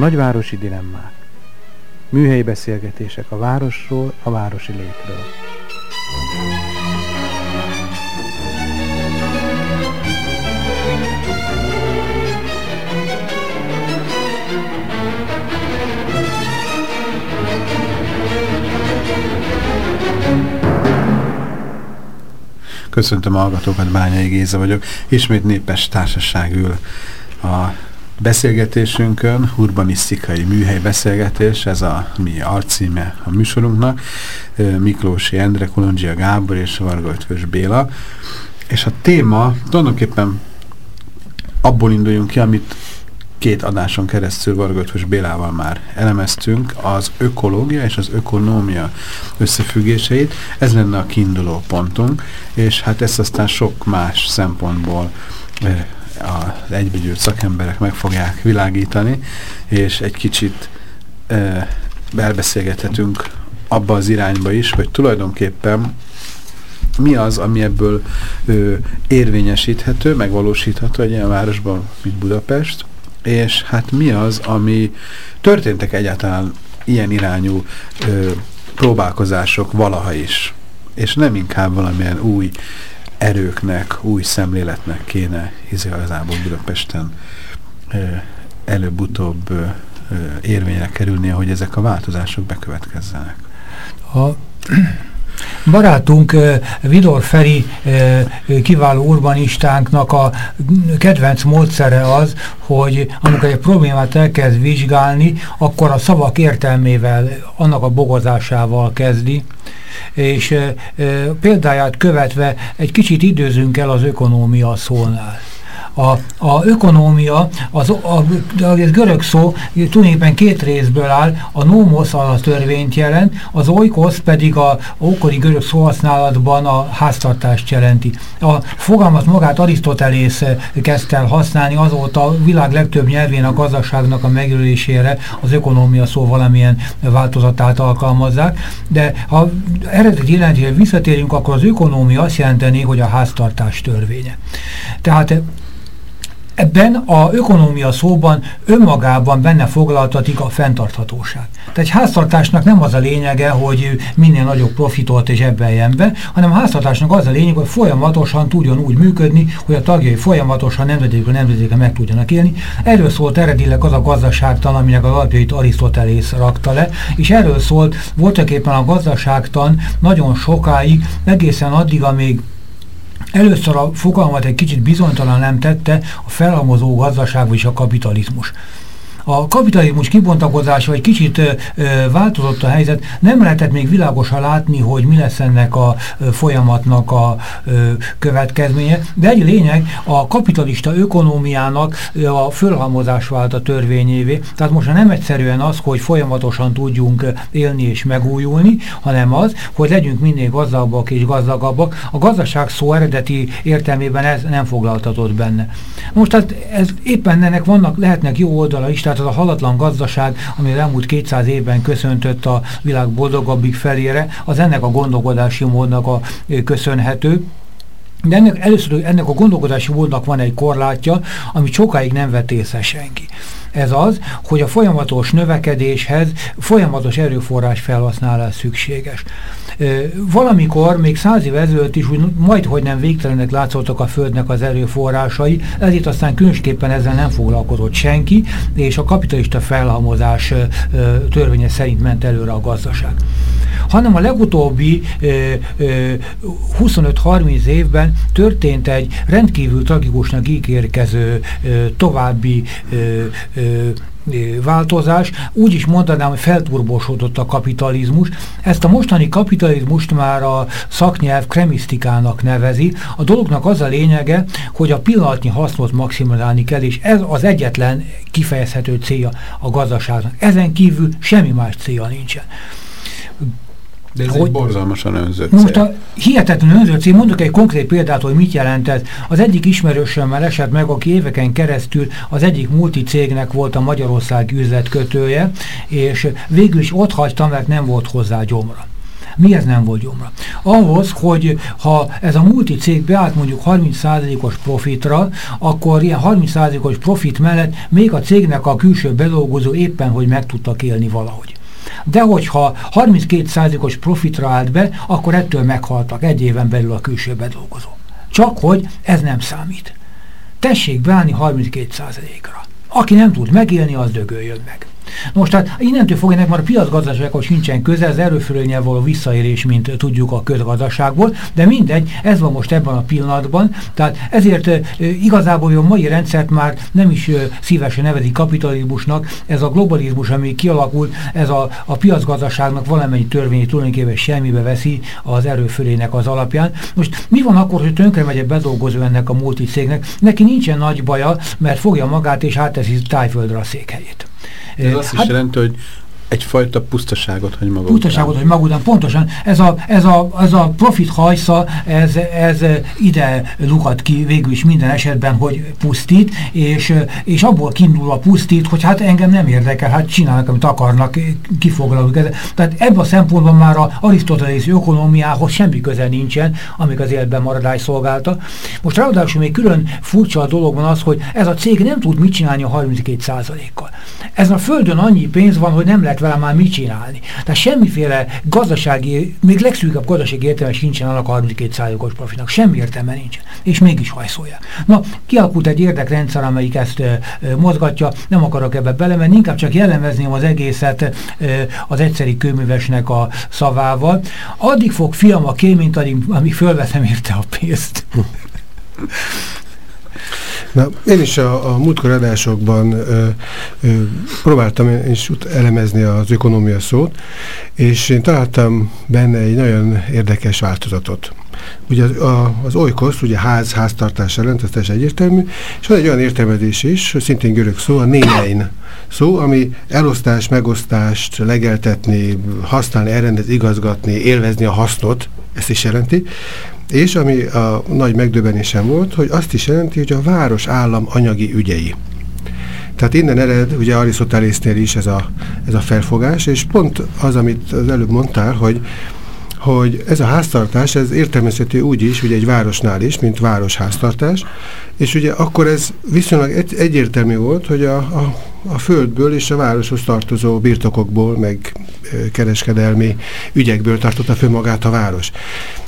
Nagyvárosi dilemmák. Műhelyi beszélgetések a városról, a városi létről. Köszöntöm a hallgatókat, Bányai Géza vagyok. Ismét népes társaság ül a beszélgetésünkön, urbanisztikai műhely beszélgetés, ez a mi arcíme a műsorunknak, Miklósi Endre, Kolondzsia Gábor és Varga Ötvös Béla. És a téma tulajdonképpen abból induljunk ki, amit két adáson keresztül Varga Ötvös Bélával már elemeztünk, az ökológia és az ökonómia összefüggéseit. Ez lenne a kiinduló pontunk, és hát ezt aztán sok más szempontból az egybegyűlt szakemberek meg fogják világítani, és egy kicsit e, elbeszélgethetünk abba az irányba is, hogy tulajdonképpen mi az, ami ebből ö, érvényesíthető, megvalósítható egy ilyen városban, mint Budapest, és hát mi az, ami történtek egyáltalán ilyen irányú ö, próbálkozások valaha is, és nem inkább valamilyen új erőknek, új szemléletnek kéne igazából Budapesten előbb-utóbb érvényre kerülnie, hogy ezek a változások bekövetkezzenek. A barátunk Vidor Feri kiváló urbanistánknak a kedvenc módszere az, hogy amikor egy problémát elkezd vizsgálni, akkor a szavak értelmével, annak a bogozásával kezdi, és példáját követve egy kicsit időzünk el az ökonómia szónál. A, a ökonómia, az, a, az görög szó tulajdonképpen két részből áll, a nómosz a törvényt jelent, az oikosz pedig a ókori görög szóhasználatban a háztartást jelenti. A fogalmat magát Arisztotelész kezdte el használni, azóta a világ legtöbb nyelvén a gazdaságnak a megjelölésére az ökonómia szó valamilyen változatát alkalmazzák, de ha eredeti jelentésre visszatérünk, akkor az ökonómia azt jelenteni, hogy a háztartás törvénye. Tehát Ebben a ökonómia szóban önmagában benne foglaltatik a fenntarthatóság. Tehát egy háztartásnak nem az a lényege, hogy minél nagyobb profitot és ebben jön be, hanem a háztartásnak az a lényeg, hogy folyamatosan tudjon úgy működni, hogy a tagjai folyamatosan nemzedékről nemzedékre meg tudjanak élni. Erről szólt eredetileg az a gazdaságtan, aminek az alapjait Arisztotelész rakta le, és erről szólt voltak éppen a gazdaságtan nagyon sokáig, egészen addig, amíg Először a fogalmat egy kicsit bizonytalan nem tette a felhalmozó gazdaság és a kapitalizmus. A kapitalizmus kibontakozása egy kicsit változott a helyzet, nem lehetett még világosan látni, hogy mi lesz ennek a folyamatnak a következménye, de egy lényeg, a kapitalista ökonómiának ö, a fölhalmozás vált a törvényévé, tehát most nem egyszerűen az, hogy folyamatosan tudjunk élni és megújulni, hanem az, hogy legyünk minél gazdagabbak és gazdagabbak. A gazdaság szó eredeti értelmében ez nem foglaltatott benne. Most tehát ez éppen ennek vannak, lehetnek jó oldala is, tehát az a halatlan gazdaság, ami az elmúlt 200 évben köszöntött a világ boldogabbik felére, az ennek a gondolkodási módnak a köszönhető. De ennek, először ennek a gondolkodási módnak van egy korlátja, amit sokáig nem vett észre senki. Ez az, hogy a folyamatos növekedéshez folyamatos erőforrás felhasználás szükséges. Valamikor, még száz év ezelőtt is úgy majd, hogy nem végtelenek látszottak a Földnek az erőforrásai, ezért aztán különösképpen ezzel nem foglalkozott senki, és a kapitalista felhalmozás törvénye szerint ment előre a gazdaság hanem a legutóbbi 25-30 évben történt egy rendkívül tragikusnak ígérkező további változás, úgy is mondanám, hogy felturbosodott a kapitalizmus. Ezt a mostani kapitalizmust már a szaknyelv kremisztikának nevezi. A dolognak az a lényege, hogy a pillanatnyi hasznot maximalizálni kell, és ez az egyetlen kifejezhető célja a gazdaságnak. Ezen kívül semmi más célja nincsen. De ez hogy, egy borzalmasan önzött Most a hihetetlen önzött cég, mondok egy konkrét példát, hogy mit jelent ez. Az egyik ismerősömmel esett meg, aki éveken keresztül az egyik multicégnek volt a Magyarország üzletkötője, és végül is ott hagytam, mert nem volt hozzá gyomra. Miért nem volt gyomra? Ahhoz, hogy ha ez a multi cég beállt mondjuk 30%-os profitra, akkor ilyen 30%-os profit mellett még a cégnek a külső bedolgozó éppen, hogy meg tudtak élni valahogy. De hogyha 32%-os profitra állt be, akkor ettől meghaltak egy éven belül a külső bedolgozó. Csak hogy ez nem számít. Tessék beállni 32%-ra. Aki nem tud megélni, az dögöljön meg. Most tehát innentől fogja ennek már a piacgazdasághoz sincsen köze, az erőfölényel való visszaérés, mint tudjuk a közgazdaságból, de mindegy, ez van most ebben a pillanatban, tehát ezért igazából a mai rendszert már nem is szívesen nevezik kapitalizmusnak, ez a globalizmus, ami kialakult, ez a, a piacgazdaságnak valamennyi törvény tulajdonképpen semmibe veszi az erőfölének az alapján. Most mi van akkor, hogy tönkre megy a bedolgozó ennek a multicégnek? Neki nincsen nagy baja, mert fogja magát és átteszi tájföldre a székhelyét. Ez azt hát, is jelenti, hogy egyfajta pusztaságot hagy maga Pusztaságot hagy maga után, pontosan. Ez a, ez a, ez a profit hajsza, ez, ez ide lukat ki végül is minden esetben, hogy pusztít, és, és abból kiindul a pusztít, hogy hát engem nem érdekel, hát csinálnak, amit akarnak, kifoglaljuk. Tehát ebben a szempontban már a arisztotelész ökonomiához semmi köze nincsen, amik az életben maradás szolgálta. Most ráadásul még külön furcsa a dolog van az, hogy ez a cég nem tud mit csinálni a 32%-kal. Ez a földön annyi pénz van, hogy nem lehet vele már mit csinálni. Tehát semmiféle gazdasági, még legszűkebb gazdasági értelme sincsen annak a 32%-os profitnak. Semmi értelme nincsen. És mégis hajszolják. Na, kialakult egy érdekrendszer, amelyik ezt e, e, mozgatja, nem akarok ebbe belemenni, inkább csak jellemezném az egészet e, az egyszeri kőművesnek a szavával. Addig fog fiam a addig, amíg fölveszem érte a pénzt. Na, én is a, a múltkor adásokban ö, ö, próbáltam is elemezni az ökonomia szót, és én találtam benne egy nagyon érdekes változatot. Ugye az, a, az olykosz, ugye ház, háztartás jelent, ez teljesen egyértelmű, és van egy olyan értelmezés is, szintén görög szó, a némein szó, ami elosztás, megosztást, legeltetni, használni, elrendezni, igazgatni, élvezni a hasznot, ezt is jelenti. És ami a nagy megdöbbenésem volt, hogy azt is jelenti, hogy a város állam anyagi ügyei. Tehát innen ered, ugye Arisztotelésznél is ez a, ez a felfogás, és pont az, amit az előbb mondtál, hogy, hogy ez a háztartás, ez értelmezhető úgy is, ugye egy városnál is, mint városháztartás, és ugye akkor ez viszonylag egy, egyértelmű volt, hogy a, a, a földből és a városhoz tartozó birtokokból, meg kereskedelmi ügyekből tartotta fő magát a város.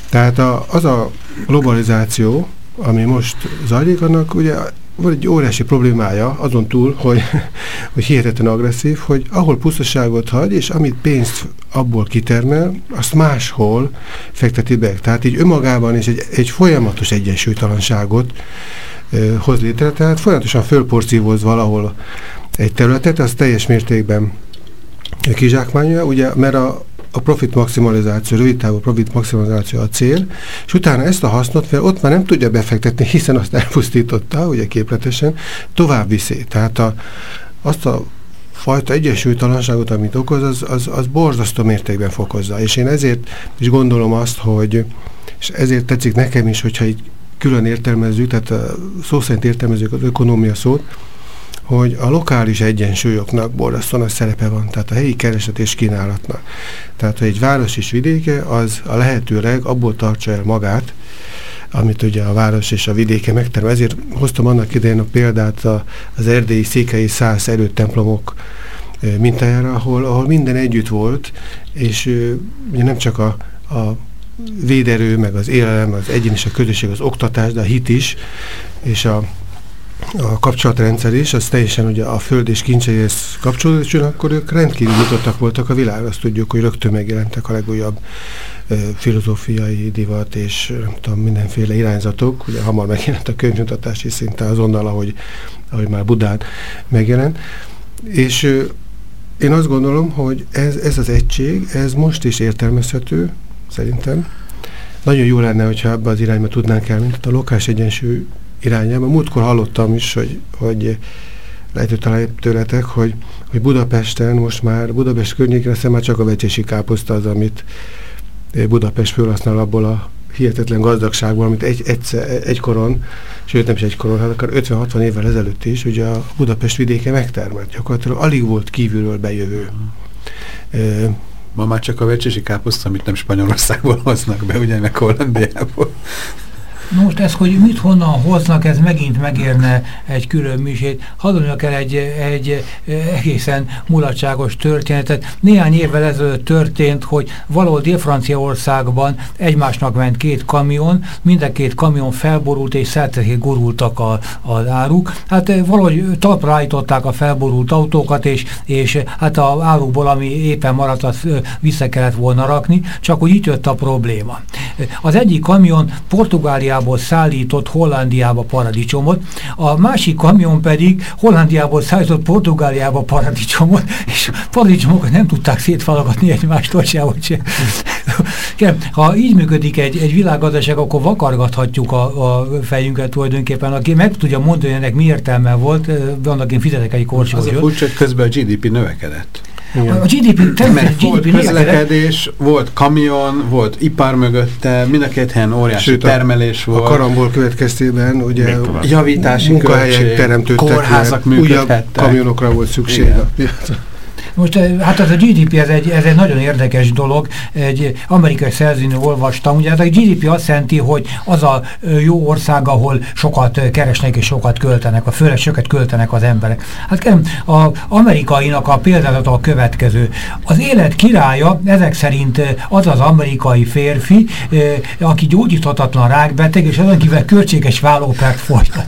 Tehát a, az a globalizáció, ami most zajlik, annak ugye van egy óriási problémája azon túl, hogy, hogy hihetetlen agresszív, hogy ahol pusztaságot hagy, és amit pénzt abból kitermel, azt máshol fekteti be. Tehát így önmagában is egy, egy folyamatos egyensúlytalanságot ö, hoz létre, tehát folyamatosan fölporcívoz valahol egy területet, az teljes mértékben kizsákmányolja, ugye, mert a, a profit maximalizáció, rövid távú profit maximalizáció a cél, és utána ezt a hasznot, mert ott már nem tudja befektetni, hiszen azt elpusztította, ugye képletesen, tovább viszi. Tehát a, azt a fajta egyensúlytalanságot, amit okoz, az, az, az borzasztó mértékben fokozza. És én ezért is gondolom azt, hogy, és ezért tetszik nekem is, hogyha így külön értelmezzük, tehát szó szerint értelmezzük az ökonómia szót, hogy a lokális egyensúlyoknak borzasztó nagy szerepe van, tehát a helyi kereset és kínálatnak. Tehát, hogy egy város és vidéke, az a lehetőleg abból tartsa el magát, amit ugye a város és a vidéke megterem. Ezért hoztam annak idején a példát az erdélyi székei száz erőtemplomok mintájára, ahol, ahol minden együtt volt, és ugye nem csak a, a véderő, meg az élelem, az egyén és a közösség, az oktatás, de a hit is, és a a kapcsolatrendszer is, az teljesen ugye a föld és kincseihez kapcsolódott, és akkor ők rendkívül nyitottak voltak a világ. Azt tudjuk, hogy rögtön megjelentek a legújabb e, filozófiai divat és nem tudom, mindenféle irányzatok. Ugye hamar megjelent a könyvmutatás is szinte azonnal, ahogy, ahogy már Budán megjelent. És e, én azt gondolom, hogy ez, ez az egység, ez most is értelmezhető, szerintem. Nagyon jó lenne, hogyha ebbe az irányba tudnánk elmenni. A lokás egyensúly irányába. Múltkor hallottam is, hogy, hogy lehet, hogy tőletek, hogy, hogy Budapesten most már, Budapest környékén aztán már csak a vecsési káposzta az, amit Budapest felhasznál abból a hihetetlen gazdagságból, amit egy, egyszer, egykoron, sőt nem is egykoron, hát akár 50-60 évvel ezelőtt is, ugye a Budapest vidéke megtermelt. Gyakorlatilag alig volt kívülről bejövő. Ma már csak a vecsési káposzta, amit nem Spanyolországból hoznak be, ugye, meg Hollandiából. Most ez, hogy mit honnan hoznak, ez megint megérne egy külön műsét. Hadd el egy, egy egészen mulatságos történetet. Néhány évvel ezelőtt történt, hogy valahol Dél-Franciaországban egymásnak ment két kamion, mind a két kamion felborult és szerteké gurultak a, az áruk. Hát eh, valahogy talpra a felborult autókat, és, és hát a árukból, ami éppen maradt, azt eh, vissza kellett volna rakni, csak hogy itt jött a probléma. Az egyik kamion Portugáliában Hollandiából szállított Hollandiába paradicsomot, a másik kamion pedig Hollandiából szállított Portugáliába paradicsomot, és paradicsomokat nem tudták szétfalagatni egymástól sehogy sem. ha így működik egy, egy világgazdaság, akkor vakargathatjuk a, a fejünket tulajdonképpen. Aki meg tudja mondani, hogy ennek mi értelme volt, vannak én fizetek egy korsót. Az a furcsa, hogy közben a GDP növekedett. Igen. A GDP, Mert GDP volt közlekedés, volt kamion, volt ipar mögötte, mind a két helyen óriási Sőt, termelés a, volt. A karambol következtében ugye javítási munkahelyek teremtődtek, kórházak működhettek. kamionokra volt szükség. Igen. Most hát az a GDP, ez egy, ez egy nagyon érdekes dolog. Egy amerikai szerzőnő olvastam, ugye ez a GDP azt jelenti, hogy az a jó ország, ahol sokat keresnek és sokat költenek, a főleg sokat költenek az emberek. Hát az amerikainak a példázata a következő. Az élet királya ezek szerint az az amerikai férfi, aki gyógyíthatatlan rákbeteg, és azon kívül költséges vállópert folytat.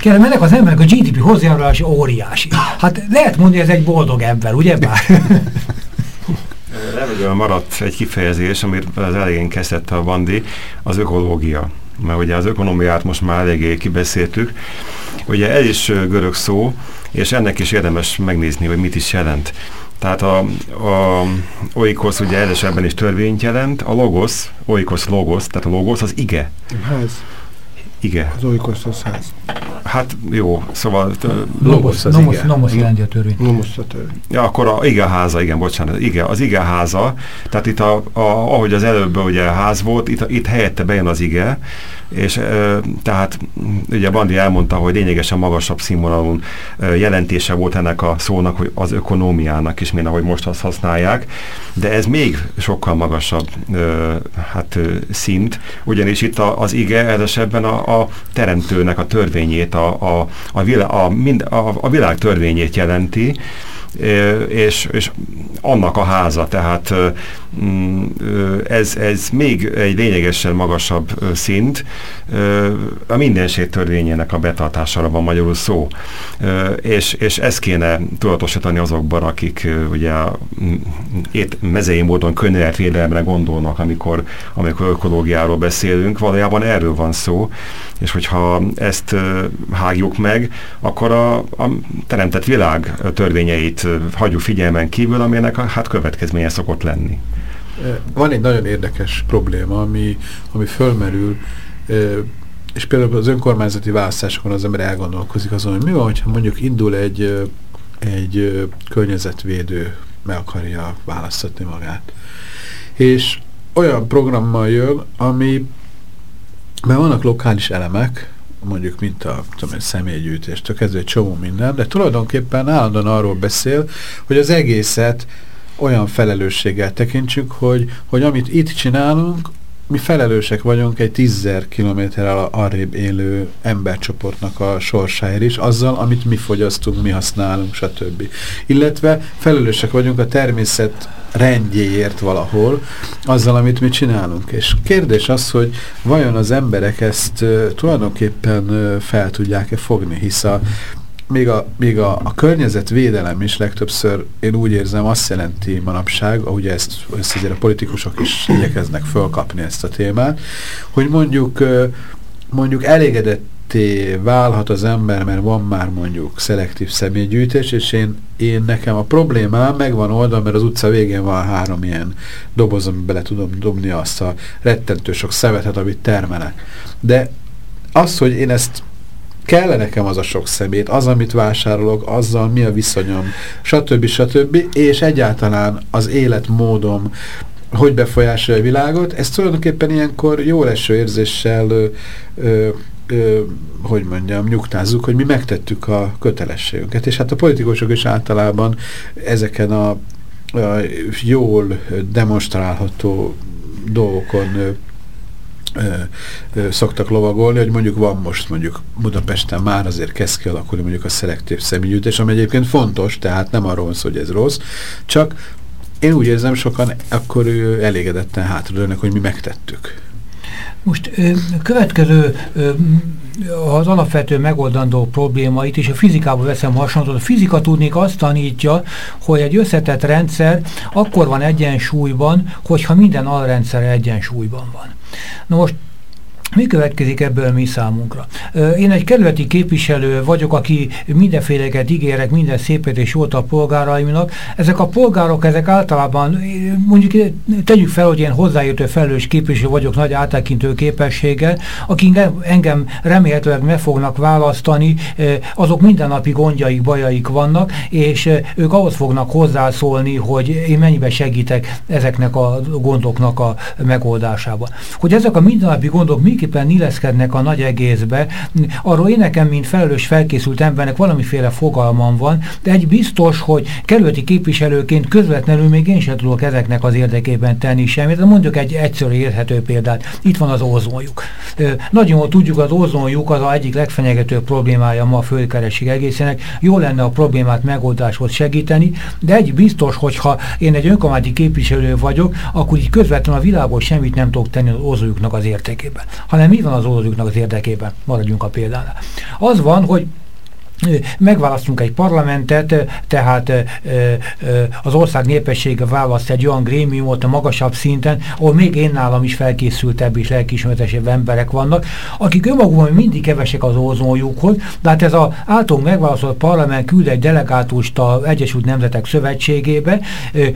Kérem, ennek az emberek a GDP hozzájárulása óriási. Hát lehet mondani, ez egy boldog ember, ugye? Ugyebár? Levegően maradt egy kifejezés, amit az elején kezdett a Bandi, az ökológia. Mert ugye az ökonomiát most már eléggé kibeszéltük. Ugye ez is görög szó, és ennek is érdemes megnézni, hogy mit is jelent. Tehát a, a oikos ugye edesebben is törvényt jelent, a logos, oikos logos, tehát a logos az ige. Ház. Ige. Az oikos az ház. Hát jó, szóval... Logos az nomos, ige. Nomos jelenti a törvény. Nomos a törvény. Ja, akkor a igeháza, igen, bocsánat, igen, az igeháza, tehát itt a, a, ahogy az előbb ugye ház volt, itt, itt helyette bejön az ige, és e, tehát ugye Bandi elmondta, hogy lényegesen magasabb színvonalú e, jelentése volt ennek a szónak, hogy az ökonómiának is, mint ahogy most azt használják, de ez még sokkal magasabb e, hát e, szint, ugyanis itt a, az ige esetben a, a teremtőnek a törvényét, a, a, a, vilá, a, mind, a, a világ törvényét jelenti, és, és annak a háza, tehát mm, ez, ez még egy lényegesen magasabb szint, a mindenség törvényének a betartására van magyarul szó, és, és ezt kéne tudatosítani azokban, akik ugye ét mezei módon környezetvédelemre gondolnak, amikor, amikor ökológiáról beszélünk, valójában erről van szó, és hogyha ezt hágjuk meg, akkor a, a teremtett világ törvényeit hagyjuk figyelmen kívül, aminek hát következménye szokott lenni. Van egy nagyon érdekes probléma, ami, ami fölmerül, és például az önkormányzati választásokon az ember elgondolkozik azon, hogy mi van, hogyha mondjuk indul egy, egy környezetvédő meg akarja választatni magát. És olyan programmal jön, ami mert vannak lokális elemek, mondjuk mint a tudom, személygyűjtéstől kezdve egy csomó minden, de tulajdonképpen állandóan arról beszél, hogy az egészet olyan felelősséggel tekintsük, hogy, hogy amit itt csinálunk, mi felelősek vagyunk egy tízzer kilométerrel arrébb élő embercsoportnak a sorsáért is, azzal, amit mi fogyasztunk, mi használunk, stb. Illetve felelősek vagyunk a természet rendjéért valahol, azzal, amit mi csinálunk. És kérdés az, hogy vajon az emberek ezt tulajdonképpen fel tudják-e fogni, hisz a még a, még a, a környezetvédelem is legtöbbször én úgy érzem azt jelenti manapság, ahogy ezt, ezt azért a politikusok is igyekeznek fölkapni ezt a témát, hogy mondjuk mondjuk elégedetté válhat az ember, mert van már mondjuk szelektív személygyűjtés, és én, én nekem a problémám megvan oldva, mert az utca végén van három ilyen doboz, amiben bele tudom dobni azt a rettentő sok szemetet, amit termelek. De az, hogy én ezt kell -e nekem az a sok szemét, az, amit vásárolok, azzal mi a viszonyom, stb. stb. És egyáltalán az életmódom, hogy befolyásolja a világot, ezt tulajdonképpen ilyenkor jó leső érzéssel ö, ö, ö, hogy mondjam, nyugtázzuk, hogy mi megtettük a kötelességünket. És hát a politikusok is általában ezeken a, a jól demonstrálható dolgokon szoktak lovagolni, hogy mondjuk van most mondjuk Budapesten már azért kezd kialakulni mondjuk a szelektív személygyűjtés, ami egyébként fontos, tehát nem arról van szó, hogy ez rossz, csak én úgy érzem, sokan akkor elégedetten hátradőlnek, hogy mi megtettük. Most következő az alapvető megoldandó problémait, és a fizikából veszem hasonlót. A fizika tudnék azt tanítja, hogy egy összetett rendszer akkor van egyensúlyban, hogyha minden alrendszer egyensúlyban van. Na most mi következik ebből mi számunkra? Én egy kerületi képviselő vagyok, aki mindenféleket ígérek, minden szépet és jót a polgáraimnak. Ezek a polgárok, ezek általában, mondjuk tegyük fel, hogy én hozzáértő felelős képviselő vagyok nagy áttekintő képességgel, akik engem remélhetőleg meg fognak választani, azok mindennapi gondjaik, bajaik vannak, és ők ahhoz fognak hozzászólni, hogy én mennyibe segítek ezeknek a gondoknak a megoldásában. Hogy ezek a mindennapi gondok mi tulajdonképpen illeszkednek a nagy egészbe. Arról én nekem, mint felelős felkészült embernek valamiféle fogalmam van, de egy biztos, hogy kerületi képviselőként közvetlenül még én sem tudok ezeknek az érdekében tenni semmit. Mondjuk egy egyszerű érthető példát. Itt van az ózonjuk. Nagyon jól tudjuk, az ózonjuk az a egyik legfenyegetőbb problémája ma a földkeresség egészének. Jó lenne a problémát megoldáshoz segíteni, de egy biztos, hogyha én egy önkormányzati képviselő vagyok, akkor így közvetlenül a világból semmit nem tudok tenni az ózonjuknak az értékében hanem mi van az oldaluknak az érdekében? Maradjunk a példánál. Az van, hogy megválasztunk egy parlamentet, tehát az ország népessége választ egy olyan grémiumot a magasabb szinten, ahol még én nálam is felkészültebb és lelkismeretesebb emberek vannak, akik önmagukban mindig kevesek az ózonjukhoz, de hát ez az általunk megválasztott parlament küld egy delegátust az Egyesült Nemzetek Szövetségébe,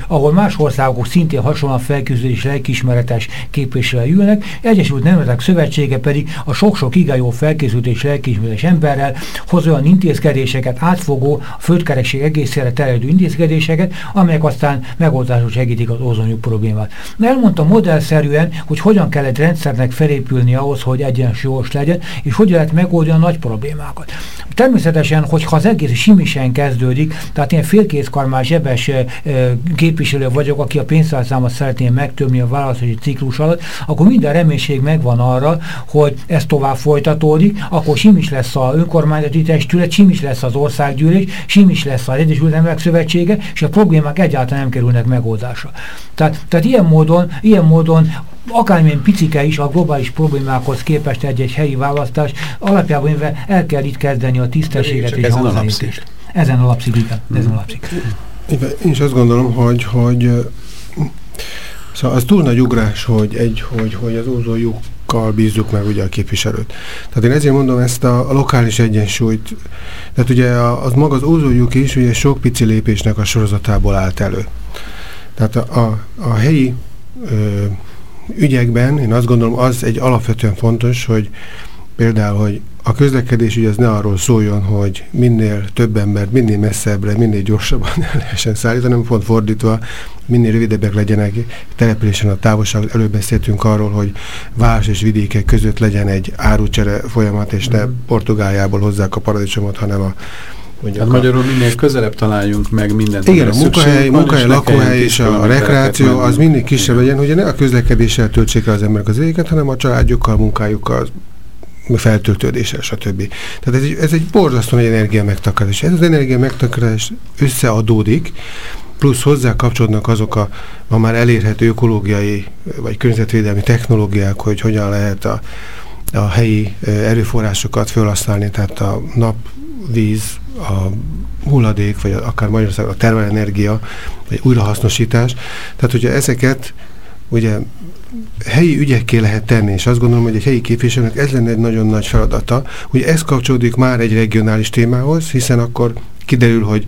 ahol más országok szintén hasonlóan felkészült és lelkismeretes képviselői ülnek, Egyesült Nemzetek Szövetsége pedig a sok-sok igazó felkészült és lelkismeretes emberrel hoz olyan intézményt, intézkedéseket, átfogó, a földkerekség egészére terjedő intézkedéseket, amelyek aztán megoldásra segítik az ozonjuk problémát. Elmondta modellszerűen, hogy hogyan kell egy rendszernek felépülni ahhoz, hogy egyensúlyos legyen, és hogyan lehet megoldani a nagy problémákat. Természetesen, hogyha az egész simisen kezdődik, tehát én félkészkarmás zsebes képviselő vagyok, aki a pénztárcámat szeretné megtömni a választási ciklus alatt, akkor minden reménység megvan arra, hogy ez tovább folytatódik, akkor simis lesz a önkormányzati testület, simis lesz az országgyűlés, simis lesz az Egyesült Emberek Szövetsége, és a problémák egyáltalán nem kerülnek megoldásra. Tehát, tehát ilyen módon, ilyen módon akármilyen picike is a globális problémákhoz képest egy-egy helyi választás, alapjában el kell itt kezdeni a tisztességet és ezen alapszik. Ezen alapszik, igen. Mm. Ezen alapszik. Én is azt gondolom, hogy, hogy szóval az túl nagy ugrás, hogy, egy, hogy, hogy az ózójukkal bízzuk meg ugye a képviselőt. Tehát én ezért mondom ezt a, a lokális egyensúlyt. Tehát ugye az maga az ózójuk is ugye sok pici lépésnek a sorozatából állt elő. Tehát a, a, a helyi ö, ügyekben én azt gondolom, az egy alapvetően fontos, hogy például, hogy a közlekedés ugye az ne arról szóljon, hogy minél több ember, minél messzebbre, minél gyorsabban el lehessen szállítani, hanem pont fordítva, minél rövidebbek legyenek településen a távolság. Előbb beszéltünk arról, hogy város és vidékek között legyen egy árucsere folyamat, és ne Portugáliából hozzák a paradicsomot, hanem a Hát magyarul minél közelebb találjunk meg mindent. Igen, a munkahely, munkahely, lakóhely és a, a rekreáció az mindig kisebb legyen, hogy ne a közlekedéssel töltsék el az emberek az éget, hanem a családjukkal, munkájukkal, feltöltődéssel, stb. Tehát ez egy, ez egy borzasztó nagy energia megtakarás. Ez az energia megtakarás összeadódik, plusz hozzá kapcsolódnak azok a ma már elérhető ökológiai vagy környezetvédelmi technológiák, hogy hogyan lehet a, a helyi erőforrásokat felhasználni, tehát a nap, víz, a hulladék, vagy akár Magyarországon a termelenergia, vagy újrahasznosítás. Tehát, hogyha ezeket ugye helyi ügyekké lehet tenni, és azt gondolom, hogy egy helyi képviselőnek ez lenne egy nagyon nagy feladata, hogy ez kapcsolódik már egy regionális témához, hiszen akkor kiderül, hogy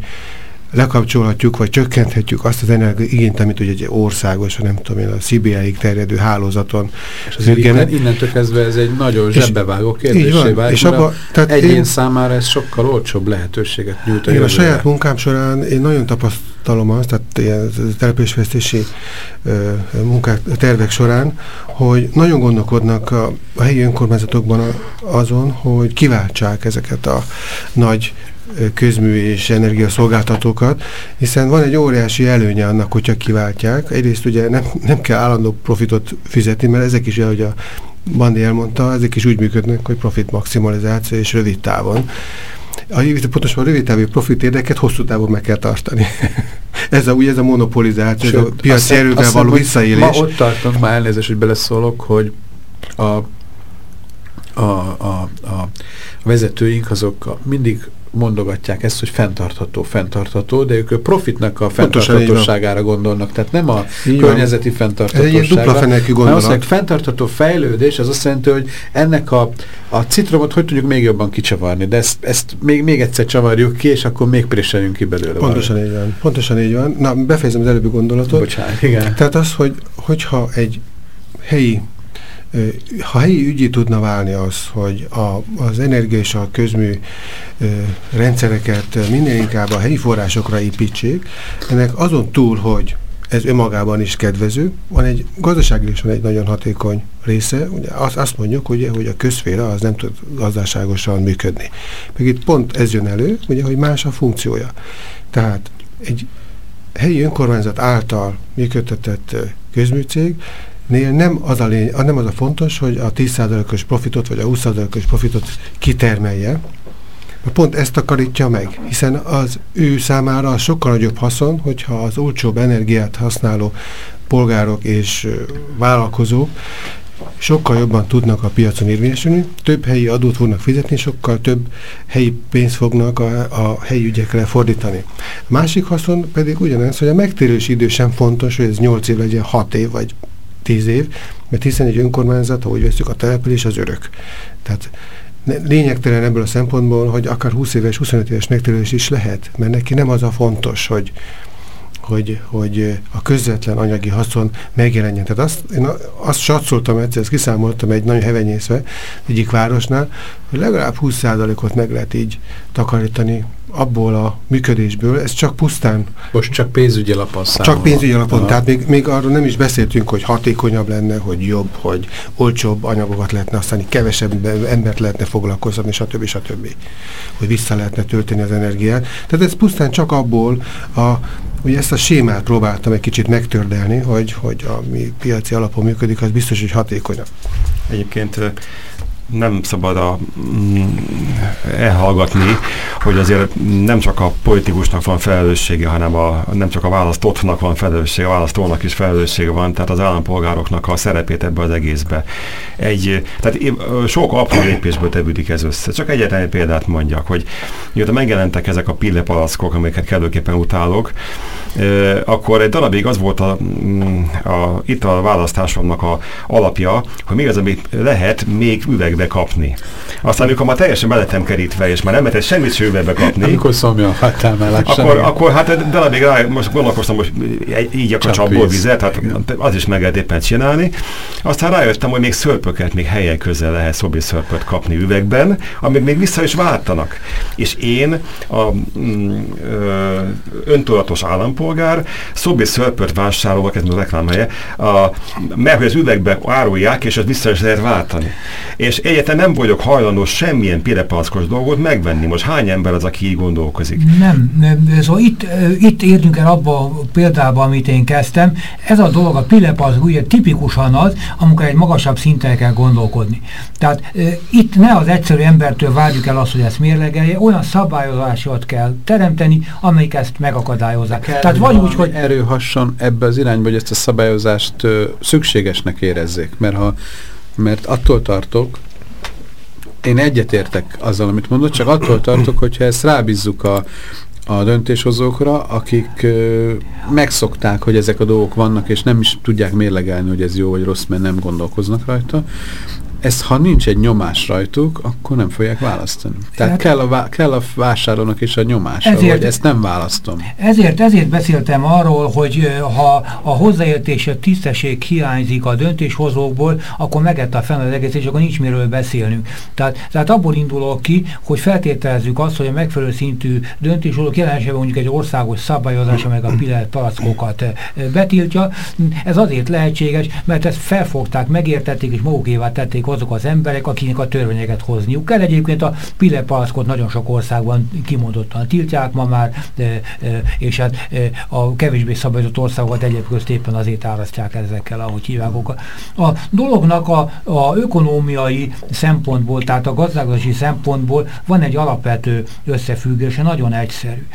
lekapcsolhatjuk, vagy csökkenthetjük azt az energiaigényt, amit ugye egy országos, nem tudom én, a CBI-ig terjedő hálózaton. És azért innen, innentől kezdve ez egy nagyon zsebbevágó kérdésé vált, és abba, tehát egyén én, számára ez sokkal olcsóbb lehetőséget nyújt. Én a saját munkám során én nagyon tapasztalom azt, tehát ilyen településvesztési munkák, tervek során, hogy nagyon gondolkodnak a, a helyi önkormányzatokban a, azon, hogy kiváltsák ezeket a nagy közmű és energiaszolgáltatókat, hiszen van egy óriási előnye annak, hogyha kiváltják. Egyrészt ugye nem, nem kell állandó profitot fizetni, mert ezek is, ahogy a Bandi elmondta, ezek is úgy működnek, hogy profit maximalizáció és rövid távon. A, pontosan a rövid távú profit érdeket hosszú távon meg kell tartani. ez a, ugye ez a monopolizáció, Sőt, ez a piaci erővel való visszaélés. Ma ott tartunk, már elnézést, hogy beleszólok, hogy a, a, a, a vezetőink azok mindig mondogatják ezt, hogy fenntartható, fenntartható, de ők a profitnak a fenntarthatóságára gondolnak, tehát nem a így környezeti van. fenntarthatóságra. Ez egy dupla fenekű gondolat. Azt fenntartható fejlődés, az azt jelenti, hogy ennek a, a citromot hogy tudjuk még jobban kicsavarni, de ezt, ezt még, még egyszer csavarjuk ki, és akkor még préseljünk ki belőle. Pontosan valami. így van. Pontosan így van. Na, befejezem az előbbi gondolatot. Bocsánat, igen. Tehát az, hogy, hogyha egy helyi ha helyi ügyi tudna válni az, hogy a, az energia és a közmű rendszereket minél inkább a helyi forrásokra építsék, ennek azon túl, hogy ez önmagában is kedvező, van egy gazdasági is van egy nagyon hatékony része, ugye azt, azt mondjuk, ugye, hogy a közféle az nem tud gazdaságosan működni. Meg itt pont ez jön elő, ugye, hogy más a funkciója. Tehát egy helyi önkormányzat által működtetett közműcég nél nem az a, lény, nem az a fontos, hogy a 10%-os profitot vagy a 20%-os profitot kitermelje, pont ezt takarítja meg, hiszen az ő számára sokkal nagyobb haszon, hogyha az olcsóbb energiát használó polgárok és vállalkozók sokkal jobban tudnak a piacon érvényesülni, több helyi adót fognak fizetni, sokkal több helyi pénzt fognak a, a helyi ügyekre fordítani. A másik haszon pedig ugyanez, hogy a megtérős idő sem fontos, hogy ez 8 év legyen 6 év, vagy tíz év, mert hiszen egy önkormányzat, ahogy veszük a település, az örök. Tehát lényegtelen ebből a szempontból, hogy akár 20 éves, 25 éves megtérülés is lehet, mert neki nem az a fontos, hogy, hogy, hogy a közvetlen anyagi haszon megjelenjen. Tehát azt, én azt satszoltam egyszer, ezt kiszámoltam egy nagyon hevenyészve egyik városnál, hogy legalább 20%-ot meg lehet így takarítani abból a működésből, ez csak pusztán... Most csak pénzügyi alapon számol. Csak pénzügyi alapon, Aha. tehát még, még arról nem is beszéltünk, hogy hatékonyabb lenne, hogy jobb, hogy olcsóbb anyagokat lehetne használni, kevesebb embert lehetne foglalkoztatni, stb. stb. Hogy vissza lehetne tölteni az energiát. Tehát ez pusztán csak abból, a, hogy ezt a sémát próbáltam egy kicsit megtördelni, hogy, hogy a mi piaci alapon működik, az biztos, hogy hatékonyabb. Egyébként nem szabad a, mm, elhallgatni, hogy azért nem csak a politikusnak van felelőssége, hanem a, nem csak a választottnak van felelőssége, a választónak is felelőssége van, tehát az állampolgároknak a szerepét ebbe az egészbe. Egy, tehát sok apró lépésből tevődik ez össze. Csak egyetlen egy példát mondjak, hogy mióta megjelentek ezek a pillepalackok, amiket kellőképpen utálok, akkor egy darabig az volt a, mm, a, itt a választásomnak a alapja, hogy még az, amit lehet, még üvegbe kapni. Aztán, amikor már teljesen beletem kerítve, és már nem lehetett semmit se üvegbe kapni. Amikor szomja hagytál mellett akkor, akkor hát darabig rá, most gondolkoztam, hogy így a csapból vizet, hát az is meg lehet éppen csinálni. Aztán rájöttem, hogy még szörpöket, még helyen közel lehet szobi szörpöt kapni üvegben, amik még vissza is váltanak. És én a mm, ö, öntudatos állampolgár, szobi szörpöt vásárolok, ez a reklámhelye, a, mert hogy az üvegbe árulják, és ezt vissza is lehet váltani. És egyetlen nem vagyok hajlandó semmilyen pirepalackos dolgot megvenni. Most hány ember az, aki így gondolkozik? Nem, nem szóval itt, itt értünk el abba a példába, amit én kezdtem. Ez a dolog, a pirepalack ugye tipikusan az, amikor egy magasabb szinten kell gondolkodni. Tehát e, itt ne az egyszerű embertől várjuk el azt, hogy ezt mérlegelje, olyan szabályozásokat kell teremteni, amelyik ezt megakadályozzák. Tehát tehát vagy úgy, hogy erő hasson ebbe az irányba, hogy ezt a szabályozást ö, szükségesnek érezzék, mert, ha, mert attól tartok, én egyetértek azzal, amit mondott, csak attól tartok, hogyha ezt rábízzuk a, a döntéshozókra, akik ö, megszokták, hogy ezek a dolgok vannak, és nem is tudják mérlegelni, hogy ez jó vagy rossz, mert nem gondolkoznak rajta. Ezt ha nincs egy nyomás rajtuk, akkor nem fogják választani. Tehát hát, kell, a, kell a vásárolnak is a nyomás, ezért, hogy ezt nem választom. Ezért, ezért beszéltem arról, hogy ha a hozzáértés, a tisztesség hiányzik a döntéshozókból, akkor megette a fenn az egész, és akkor nincs miről beszélnünk. Tehát, tehát abból indulok ki, hogy feltételezzük azt, hogy a megfelelő szintű döntéshozók jelenségben mondjuk egy országos szabályozása meg a pillanat palackokat betiltja. Ez azért lehetséges, mert ezt felfogták, megértették és magukévá tették azok az emberek, akiknek a törvényeket hozniuk kell. Egyébként a pillepalckot nagyon sok országban kimondottan tiltják ma már, de, és hát a kevésbé szabályozott országokat közt éppen azért árasztják ezekkel, ahogy hívják A dolognak a, a ökonómiai szempontból, tehát a gazdasági szempontból van egy alapvető összefüggése, nagyon egyszerű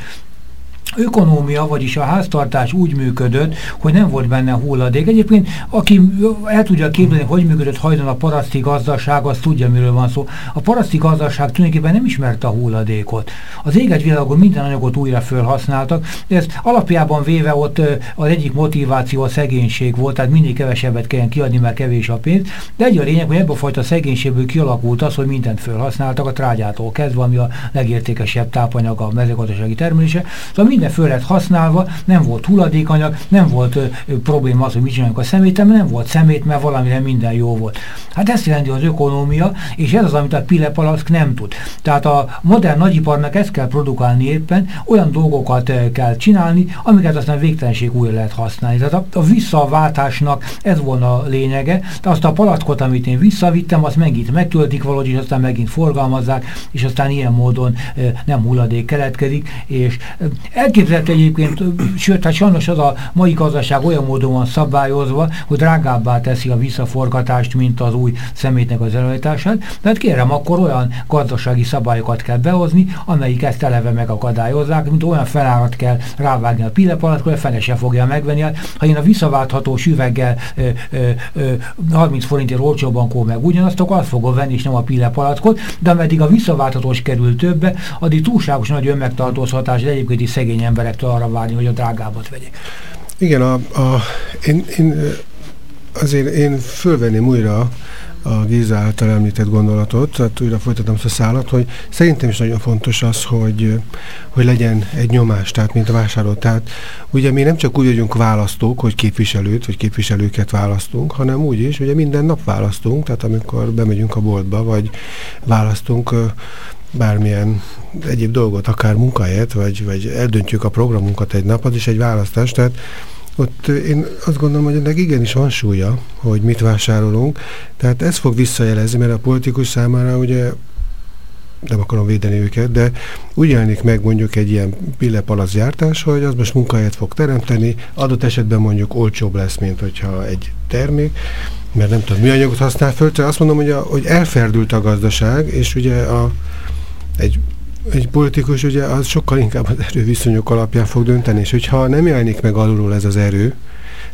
ökonómia, vagyis a háztartás úgy működött, hogy nem volt benne hulladék. Egyébként, aki el tudja képzelni, hogy működött hajdan a paraszti gazdaság, az tudja, miről van szó. A paraszti gazdaság tulajdonképpen nem ismerte a hulladékot. Az éget világon minden anyagot újra felhasználtak, ez alapjában véve ott az egyik motiváció a szegénység volt, tehát mindig kevesebbet kelljen kiadni, mert kevés a pénz, de egy a lényeg, hogy ebből a fajta szegénységből kialakult az, hogy mindent felhasználtak, a trágyától kezdve, ami a legértékesebb tápanyag a mezőgazdasági termelése. Szóval minden föl lett használva, nem volt hulladékanyag, nem volt ö, ö, probléma az, hogy mit csináljuk a szeméten, mert nem volt szemét, mert valamire minden jó volt. Hát ezt jelenti az ökonómia, és ez az, amit a pillepalack nem tud. Tehát a modern nagyiparnak ezt kell produkálni éppen, olyan dolgokat kell csinálni, amiket aztán végtelenség újra lehet használni. Tehát a, a visszaváltásnak ez volna a lényege, de azt a palackot, amit én visszavittem, azt megint megtöltik valahogy, és aztán megint forgalmazzák, és aztán ilyen módon nem hulladék keletkezik, és elképzelhető egyébként, sőt, hát sajnos az a mai gazdaság olyan módon van szabályozva, hogy drágábbá teszi a visszaforgatást, mint az új szemétnek az előállítását. Tehát kérem, akkor olyan gazdasági szabályokat kell behozni, amelyik ezt eleve megakadályozzák, mint olyan felárat kell rávágni a pillepalatkor, hogy fene se fogja megvenni. Ha én a visszaváltható üveggel ö, ö, ö, 30 forintért olcsóban kó meg ugyanazt, akkor azt fogom venni, és nem a pillepalatkot, de ameddig a visszaválthatós kerül többe, addig túlságosan nagy önmegtartózhatás, de egyébként is szegény emberektől arra várni, hogy a drágábbat vegyék. Igen, a, a, én, én azért én fölvenném újra a Géza által említett gondolatot, tehát újra folytatom ezt a szállat, hogy szerintem is nagyon fontos az, hogy, hogy legyen egy nyomás, tehát mint a vásárló. Tehát ugye mi nem csak úgy vagyunk választók, hogy képviselőt vagy képviselőket választunk, hanem úgy is, ugye minden nap választunk, tehát amikor bemegyünk a boltba, vagy választunk bármilyen egyéb dolgot, akár munkahelyet, vagy, vagy eldöntjük a programunkat egy nap, az is egy választás, tehát ott én azt gondolom, hogy ennek igenis van súlya, hogy mit vásárolunk, tehát ez fog visszajelezni, mert a politikus számára ugye nem akarom védeni őket, de úgy jelenik meg mondjuk egy ilyen pillepalac gyártás, hogy az most munkahelyet fog teremteni, adott esetben mondjuk olcsóbb lesz, mint hogyha egy termék, mert nem tudom, anyagot használ föl, csak azt mondom, hogy, a, hogy elferdült a gazdaság, és ugye a, egy egy politikus ugye az sokkal inkább az erőviszonyok alapján fog dönteni, és hogyha nem jelenik meg alulról ez az erő,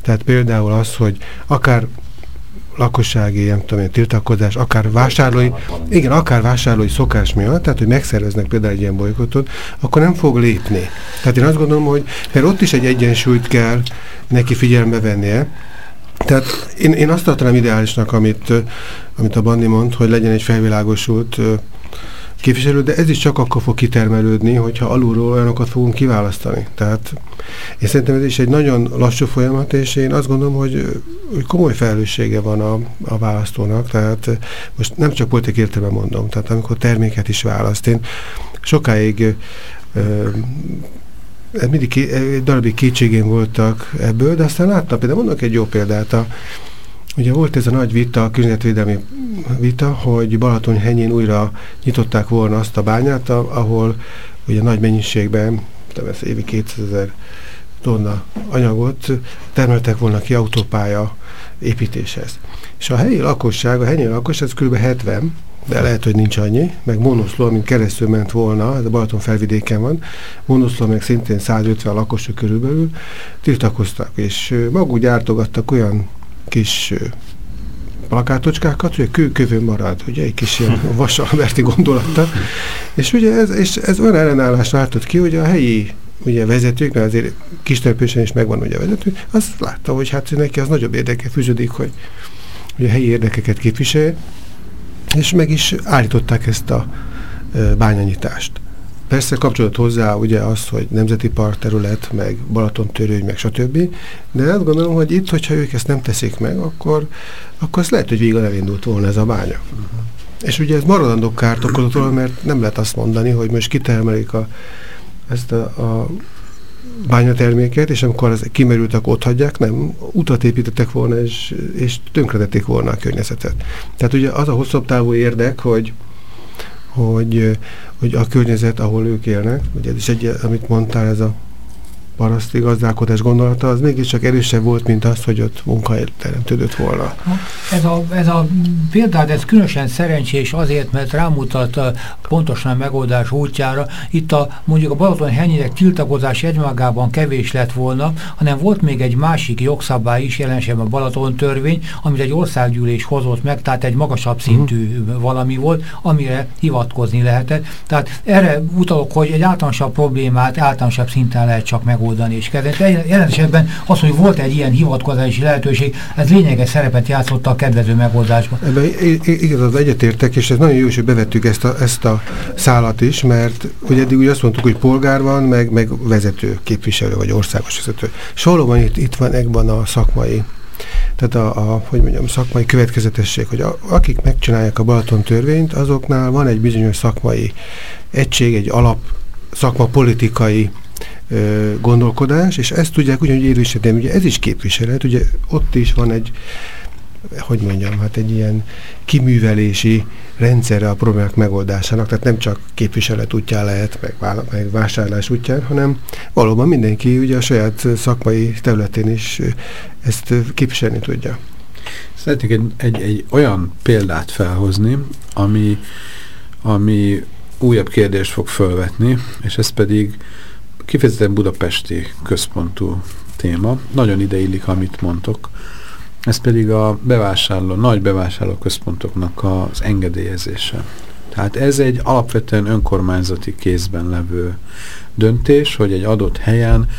tehát például az, hogy akár lakossági, nem tudom én, tiltakozás, akár vásárlói, igen, akár vásárlói szokás miatt, tehát hogy megszerveznek például egy ilyen bolykottot, akkor nem fog lépni. Tehát én azt gondolom, hogy mert ott is egy egyensúlyt kell neki figyelembe vennie, tehát én, én azt tartanám ideálisnak, amit, amit a Bandi mond, hogy legyen egy felvilágosult képviselő, de ez is csak akkor fog kitermelődni, hogyha alulról olyanokat fogunk kiválasztani. Tehát én szerintem ez is egy nagyon lassú folyamat, és én azt gondolom, hogy, hogy komoly felelőssége van a, a választónak, tehát most nem csak politikai értelemben mondom, tehát amikor terméket is választ. Én sokáig ö, mindig ké, egy darabig kétségén voltak ebből, de aztán láttam, például mondok egy jó példát, a, Ugye volt ez a nagy vita, a környezetvédelmi vita, hogy Balatonhenyén újra nyitották volna azt a bányát, ahol ugye nagy mennyiségben, tudom, ez évi 200 ezer tonna anyagot termeltek volna ki autópálya építéshez. És a helyi lakosság, a helyi lakosság, ez kb. 70, de lehet, hogy nincs annyi, meg Monoszló, mint keresztül ment volna, ez a Balaton felvidéken van, Monoszló meg szintén 150 lakosok körülbelül tiltakoztak, és maguk gyártogattak olyan kis plakátocskákat, hogy a kőkövön marad, ugye, egy kis ilyen vasalberti gondolata. És ugye ez, és ez olyan ellenállás látott ki, hogy a helyi ugye vezetők, mert azért kis településen is megvan ugye a vezető, azt látta, hogy hát neki az nagyobb érdeke fűződik, hogy ugye helyi érdekeket képviselje, és meg is állították ezt a bányanyitást. Persze kapcsolódott hozzá ugye az, hogy nemzeti park terület, meg Balaton törőny, meg stb. De azt gondolom, hogy itt, hogyha ők ezt nem teszik meg, akkor, akkor ez lehet, hogy végig elindult volna ez a bánya. Uh -huh. És ugye ez maradandó kárt okozott mert nem lehet azt mondani, hogy most kitermelik a, ezt a, a bányaterméket, és amikor az kimerültek, ott hagyják, nem, utat építettek volna, és, és tönkretették volna a környezetet. Tehát ugye az a hosszabb távú érdek, hogy, hogy, hogy a környezet, ahol ők élnek, ugye ez is egy, amit mondtál, ez a paraszti gazdálkodás gondolata, az mégiscsak erősebb volt, mint az, hogy ott munkahely teremtődött volna. Ez a, ez a példád, ez különösen szerencsés azért, mert rámutat pontosan a megoldás útjára. Itt a, mondjuk a Balaton henyének tiltakozás egymagában kevés lett volna, hanem volt még egy másik jogszabály is, jelensem a Balaton törvény, amit egy országgyűlés hozott meg, tehát egy magasabb szintű uh mhm. -huh. valami volt, amire hivatkozni lehetett. Tehát erre utalok, hogy egy általánosabb problémát általánosabb szinten lehet csak megoldani megoldani és kezelni. Jelen esetben az, hogy volt egy ilyen hivatkozási lehetőség, ez lényeges szerepet játszott a kedvező megoldásban. Ebben igaz, az egyetértek, és ez nagyon jó, hogy bevettük ezt a, ezt a szálat is, mert ugye eddig úgy azt mondtuk, hogy polgár van, meg, meg vezető, képviselő, vagy országos vezető. És valóban itt, itt van ekben a szakmai tehát a, a, hogy mondjam, szakmai következetesség, hogy a, akik megcsinálják a Balaton törvényt, azoknál van egy bizonyos szakmai egység, egy alap szakma politikai ö, gondolkodás, és ezt tudják ugyanúgy érvényesíteni. Ugye ez is képviselet, ugye ott is van egy, hogy mondjam, hát egy ilyen kiművelési rendszerre a problémák megoldásának, tehát nem csak képviselet útján lehet, meg, meg vásárlás útján, hanem valóban mindenki ugye a saját szakmai területén is ezt képviselni tudja. Szeretnék egy, egy, egy olyan példát felhozni, ami, ami újabb kérdést fog felvetni, és ez pedig kifejezetten budapesti központú téma. Nagyon ideillik, amit mondtok. Ez pedig a bevásárló, nagy bevásárló központoknak az engedélyezése. Tehát ez egy alapvetően önkormányzati kézben levő döntés, hogy egy adott helyen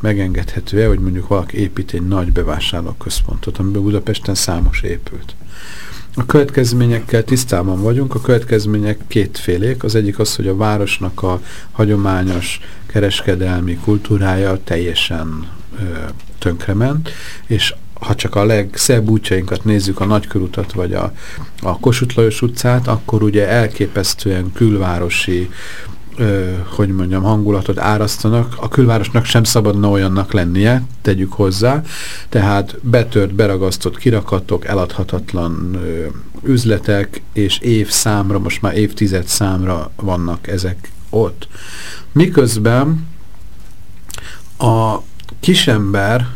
megengedhető-e, hogy mondjuk valaki épít egy nagy bevásárlóközpontot, amiben Budapesten számos épült. A következményekkel tisztában vagyunk, a következmények kétfélék. Az egyik az, hogy a városnak a hagyományos kereskedelmi kultúrája teljesen ö, tönkrement, és ha csak a legszebb útjainkat nézzük, a Nagykörutat vagy a, a Kossuth Lajos utcát, akkor ugye elképesztően külvárosi ö, hogy mondjam, hangulatot árasztanak, a külvárosnak sem szabadna olyannak lennie, tegyük hozzá, tehát betört, beragasztott kirakatok, eladhatatlan ö, üzletek, és év számra, most már évtized számra vannak ezek ott. Miközben a kisember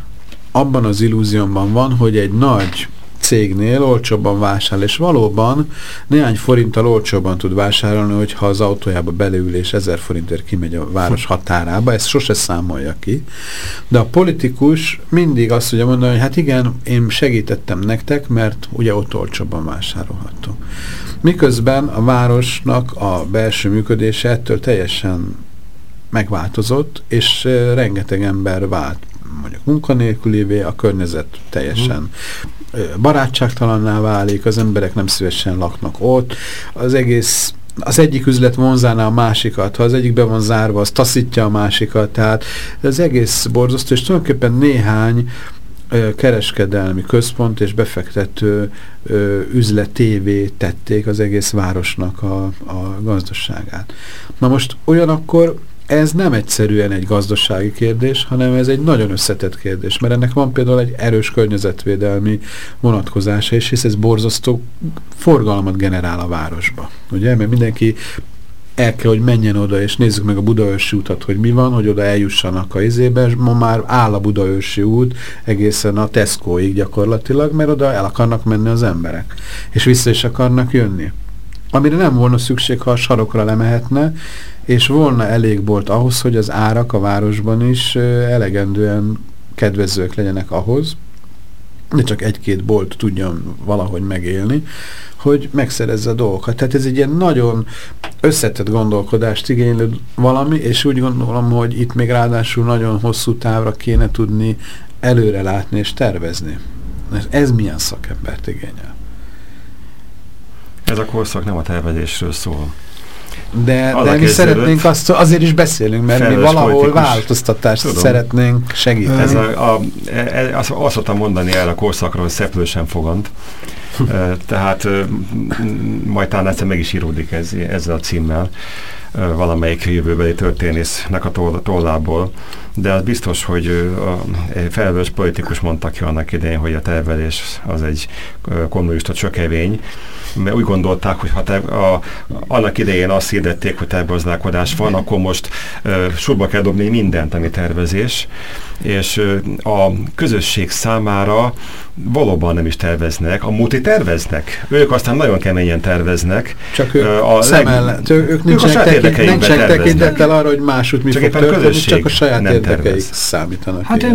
abban az illúziómban van, hogy egy nagy cégnél olcsóbban vásárol, és valóban néhány forinttal olcsóbban tud vásárolni, hogyha az autójába beleül és ezer forintért kimegy a város határába, ezt sose számolja ki. De a politikus mindig azt tudja mondani, hogy hát igen, én segítettem nektek, mert ugye ott olcsóbban vásárolható. Miközben a városnak a belső működése ettől teljesen megváltozott, és rengeteg ember vált mondjuk munkanélkülévé, a környezet teljesen barátságtalanná válik, az emberek nem szívesen laknak ott, az egész az egyik üzlet vonzána a másikat, ha az egyik be van zárva, az taszítja a másikat, tehát az egész borzasztó, és tulajdonképpen néhány kereskedelmi központ és befektető üzletévé tették az egész városnak a, a gazdaságát. Na most ugyanakkor ez nem egyszerűen egy gazdasági kérdés, hanem ez egy nagyon összetett kérdés, mert ennek van például egy erős környezetvédelmi vonatkozása, és hisz ez borzasztó forgalmat generál a városba. Ugye? Mert mindenki el kell, hogy menjen oda, és nézzük meg a Budaörsi utat, hogy mi van, hogy oda eljussanak a izébe, és ma már áll a Budaörsi út egészen a Tesco-ig gyakorlatilag, mert oda el akarnak menni az emberek, és vissza is akarnak jönni. Amire nem volna szükség, ha a sarokra lemehetne, és volna elég bolt ahhoz, hogy az árak a városban is elegendően kedvezőek legyenek ahhoz, de csak egy-két bolt tudjon valahogy megélni, hogy megszerezze a dolgokat. Tehát ez egy ilyen nagyon összetett gondolkodást igénylő valami, és úgy gondolom, hogy itt még ráadásul nagyon hosszú távra kéne tudni előre látni és tervezni. Ez milyen szakembert igényel? Ez a korszak nem a tervezésről szól. De, de mi szeretnénk azt, azért is beszélünk, mert mi valahol politikus. változtatást Tudom. szeretnénk segíteni. Ez a, a, e, azt, azt szoktam mondani el a korszakról, hogy szeplő sem fogant. Tehát majd talán egyszer meg is íródik ez, ezzel a címmel valamelyik jövőbeli történésznek a tollából, de az biztos, hogy a felelős politikus mondta ki annak idején, hogy a tervelés az egy kommunista csökevény, mert úgy gondolták, hogy ha te, a, annak idején azt hirdették, hogy tervegazdálkodás van, akkor most uh, sorba kell dobni mindent, ami tervezés, és uh, a közösség számára valóban nem is terveznek, a múlti terveznek. Ők aztán nagyon keményen terveznek. Csak ők a szem leg... ellen, ők nincsenek, tekint, nincsenek tekintettel arra, hogy máshogy mi csak fog történni, csak a saját nem érdekeik tervez. számítanak. Hát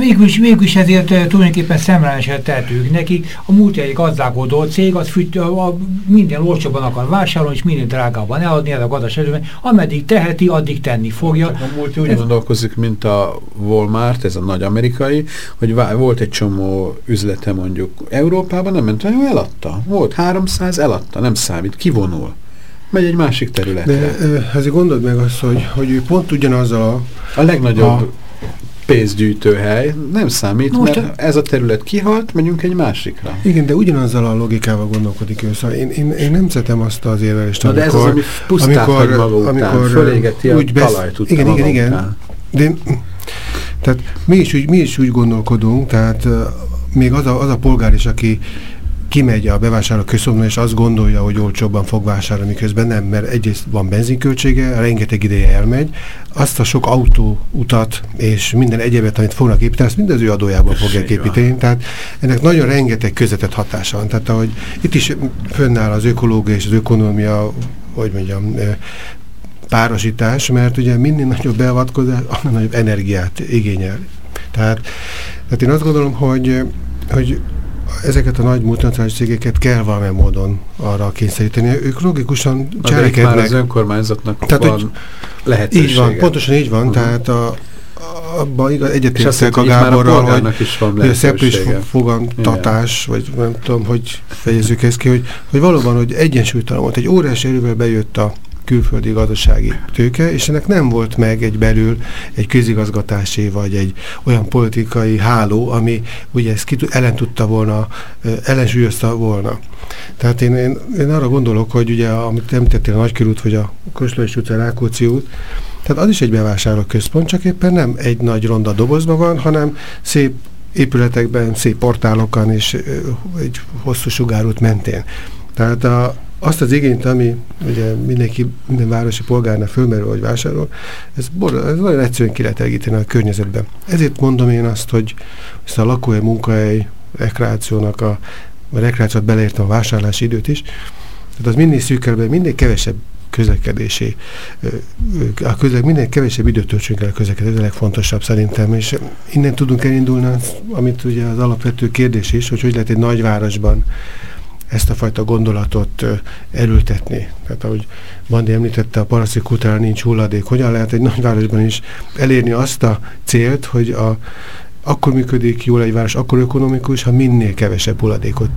végül is, végül is ezért tulajdonképpen szemreleset tettük neki. A múlti gazdálkodó cég az füty, a, a, minden olcsóban akar vásárolni, és minden drágában eladni, ez a gazdaságban. Ameddig teheti, addig tenni fogja. Csak a múlti úgy ez... gondolkozik, mint a Walmart, ez a nagy amerikai, hogy volt egy csomó üzlet üzlete mondjuk Európában nem ment, hanem eladta. Volt 300, eladta, nem számít, kivonul. Megy egy másik területre. De azért gondold meg azt, hogy, hogy ő pont ugyanaz a... A legnagyobb a, pénzgyűjtőhely, nem számít, Most mert ez a terület kihalt, megyünk egy másikra. Igen, de ugyanazzal a logikával gondolkodik ő, szóval én, én, én nem szeretem azt az érvelést, Na amikor, de ez az, ami pusztát amikor, maga amikor fölégeti a talajt Igen, igen, igen. De, tehát mi is, úgy, mi is úgy gondolkodunk, tehát még az a, az a polgár is, aki kimegy a bevásárló központba, és azt gondolja, hogy olcsóbban fog vásárolni, miközben nem, mert egyrészt van benzinköltsége, rengeteg ideje elmegy, azt a sok autóutat és minden egyébet, amit fognak építeni, azt mind az ő adójában fogják építeni, tehát ennek nagyon rengeteg közvetett hatása van. Tehát ahogy itt is fönnáll az ökológia és az ökonomia, hogy mondjam, párosítás, mert ugye minél nagyobb beavatkozás, annál nagyobb energiát igényel. Tehát, tehát én azt gondolom, hogy, hogy ezeket a nagy multinacionális cégeket kell valamilyen módon arra kényszeríteni. Ők logikusan cselekednek. Már az önkormányzatnak tehát, van lehetősége. Így van, pontosan így van. Uh -huh. Tehát a, abban igaz, egyetértek a Gáborral, hogy, is van hogy a szeplés fogantatás, vagy nem tudom, hogy fejezzük ezt ki, hogy, hogy valóban, hogy egyensúlytalan volt. Egy óriási erővel bejött a külföldi gazdasági tőke, és ennek nem volt meg egy belül egy közigazgatási vagy egy olyan politikai háló, ami ugye ezt ki, ellen tudta volna, ellensúlyozta volna. Tehát én, én, én arra gondolok, hogy ugye, amit említettél a Nagykörút, vagy a Koslós utca, Rákóczi út, tehát az is egy bevásárlóközpont, csak éppen nem egy nagy ronda dobozban van, hanem szép épületekben, szép portálokon és egy hosszú sugárút mentén. Tehát a, azt az igényt, ami ugye mindenki, minden városi polgárnak fölmerül, hogy vásárol, ez, ez nagyon egyszerűen ki lehet elégíteni a környezetben. Ezért mondom én azt, hogy ezt a lakóhely, munkahely, rekreációnak a, a rekreációt beleértem a vásárlási időt is, tehát az minél szűkebb, minél kevesebb közlekedési, a közlek, minél kevesebb időt töltsünk el a közlekedés, ez a legfontosabb szerintem, és innen tudunk elindulni, amit ugye az alapvető kérdés is, hogy hogy lehet egy nagyvárosban ezt a fajta gondolatot erőltetni. Tehát ahogy Bandi említette, a paraszik után nincs hulladék. Hogyan lehet egy nagyvárosban is elérni azt a célt, hogy a, akkor működik jól egy város, akkor ökonomikus, ha minél kevesebb hulladékot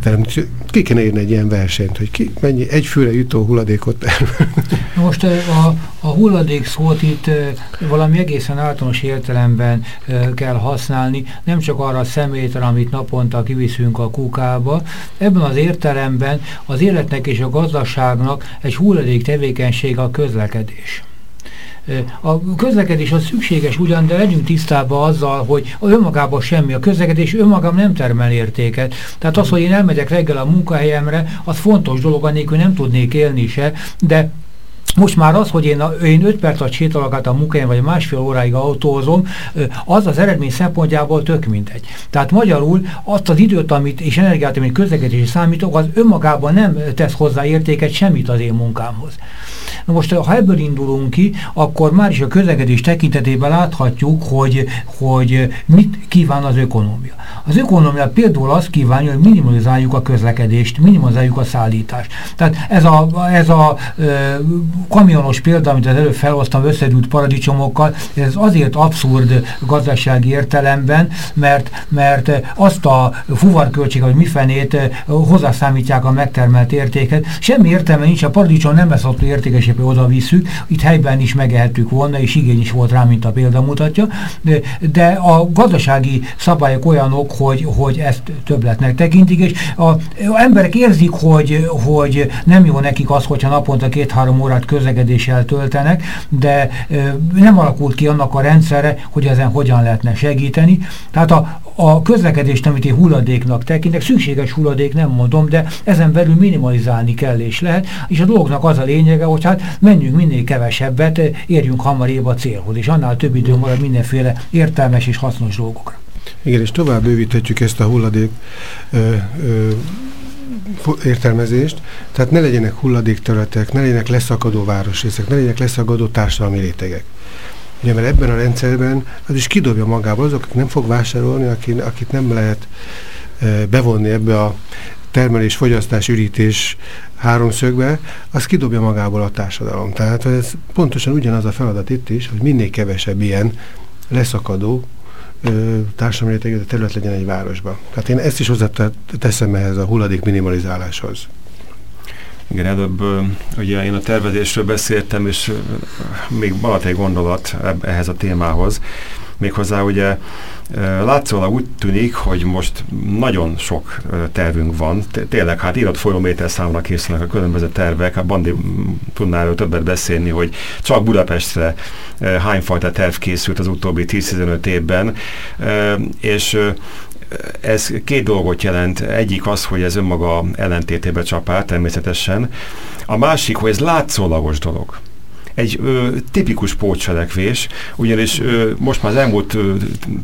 teremt. Ki kéne írni egy ilyen versenyt, hogy ki mennyi egyfőre jutó hulladékot Most a, a hulladék szót itt valami egészen általános értelemben kell használni, nem csak arra a személyre, amit naponta kiviszünk a kukába. Ebben az értelemben az életnek és a gazdaságnak egy hulladék tevékenység a közlekedés. A közlekedés az szükséges ugyan, de legyünk tisztában azzal, hogy a önmagában semmi. A közlekedés önmagában nem termel értéket. Tehát az, hogy én elmegyek reggel a munkahelyemre, az fontos dolog, annélkül nem tudnék élni se, de most már az, hogy én, én 5 perc alatt sétálok át a munkáján, vagy másfél óráig autózom, az az eredmény szempontjából tök mindegy. Tehát magyarul azt az időt, amit, és energiát, amit közlekedési számítok, az önmagában nem tesz hozzá értéket semmit az én munkámhoz. Na most, ha ebből indulunk ki, akkor már is a közlekedés tekintetében láthatjuk, hogy, hogy mit kíván az ökonómia. Az ökonomia például azt kívánja, hogy minimalizáljuk a közlekedést, minimalizáljuk a szállítást. Tehát ez a, ez a ö, kamionos példa, amit az előbb felhoztam összedült paradicsomokkal, ez azért abszurd gazdasági értelemben, mert, mert azt a fuvarköltséget, hogy mifenét hozzászámítják a megtermelt értéket. Semmi értelme nincs, a paradicsom nem lesz ott értékesebb, oda visszük, itt helyben is megehettük volna, és igény is volt rá, mint a példa mutatja, de, de a gazdasági szabályok olyanok, hogy, hogy ezt többletnek tekintik, és a, a emberek érzik, hogy, hogy nem jó nekik az, hogyha naponta két-három órát közlekedéssel töltenek, de nem alakult ki annak a rendszere, hogy ezen hogyan lehetne segíteni. Tehát a, a közlekedést, amit én hulladéknak tekintek, szükséges hulladék, nem mondom, de ezen belül minimalizálni kell és lehet, és a dolognak az a lényege, hogy hát menjünk minél kevesebbet, érjünk hamarébb a célhoz, és annál több idő marad mindenféle értelmes és hasznos dolgokra. Igen, és tovább bővíthetjük ezt a hulladék ö, ö, értelmezést, tehát ne legyenek hulladékterületek, ne legyenek leszakadó városrészek, ne legyenek leszakadó társadalmi rétegek. Ugye, mert ebben a rendszerben az is kidobja magából azok, akik nem fog vásárolni, akit, akit nem lehet e, bevonni ebbe a termelés, fogyasztás, ürítés háromszögbe, az kidobja magából a társadalom. Tehát ez pontosan ugyanaz a feladat itt is, hogy minél kevesebb ilyen leszakadó társadalmi rétegű terület legyen egy városban. Tehát én ezt is hozzáteszem ehhez a hulladék minimalizáláshoz. Igen, előbb ugye én a tervezésről beszéltem, és még maradt egy gondolat ehhez a témához. Méghozzá ugye látszólag úgy tűnik, hogy most nagyon sok tervünk van. Tényleg, hát írott folyóméter számra készülnek a különböző tervek. A Bandi tudná többet beszélni, hogy csak Budapestre hányfajta terv készült az utóbbi 10-15 évben, és ez két dolgot jelent. Egyik az, hogy ez önmaga ellentétébe csap át természetesen. A másik, hogy ez látszólagos dolog egy ö, tipikus pótselekvés, ugyanis ö, most már az elmúlt ö,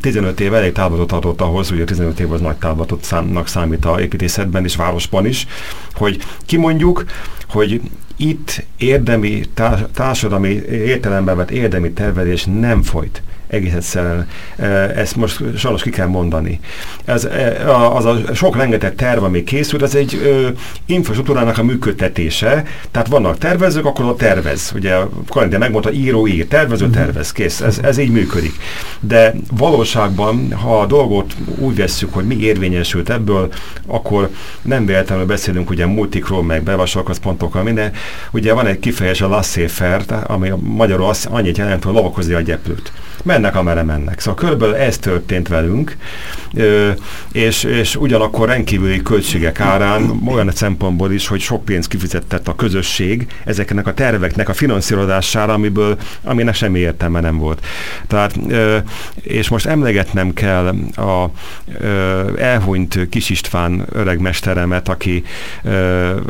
15 év elég távlatot adott ahhoz, ugye 15 év az nagy távlatot számnak számít a építészetben és városban is, hogy kimondjuk, hogy itt érdemi, társadalmi értelemben vett érdemi tervezés nem folyt egész egyszerűen ezt most sajnos ki kell mondani. Ez, az a sok rengeteg terv, ami készült, az egy infrastruktúrának a működtetése, tehát vannak tervezők, akkor a tervez. Ugye Kalindia megmondta, író ír, tervező mhm. tervez, kész. Ez, ez így működik. De valóságban, ha a dolgot úgy vesszük, hogy mi érvényesült ebből, akkor nem véletlenül beszélünk ugye multikról, meg bevásárlóközpontokkal, minden. Ugye van egy kifejezés a laissez-faire, ami magyarul azt, annyit jelent, hogy lovakozni a gyeplőt mennek, amerre mennek. Szóval körülbelül ez történt velünk, és, és ugyanakkor rendkívüli költségek árán, olyan szempontból is, hogy sok pénzt kifizetett a közösség ezeknek a terveknek a finanszírozására, amiből, aminek semmi értelme nem volt. Tehát, és most emlegetnem kell a elhunyt Kis István öreg mesteremet, aki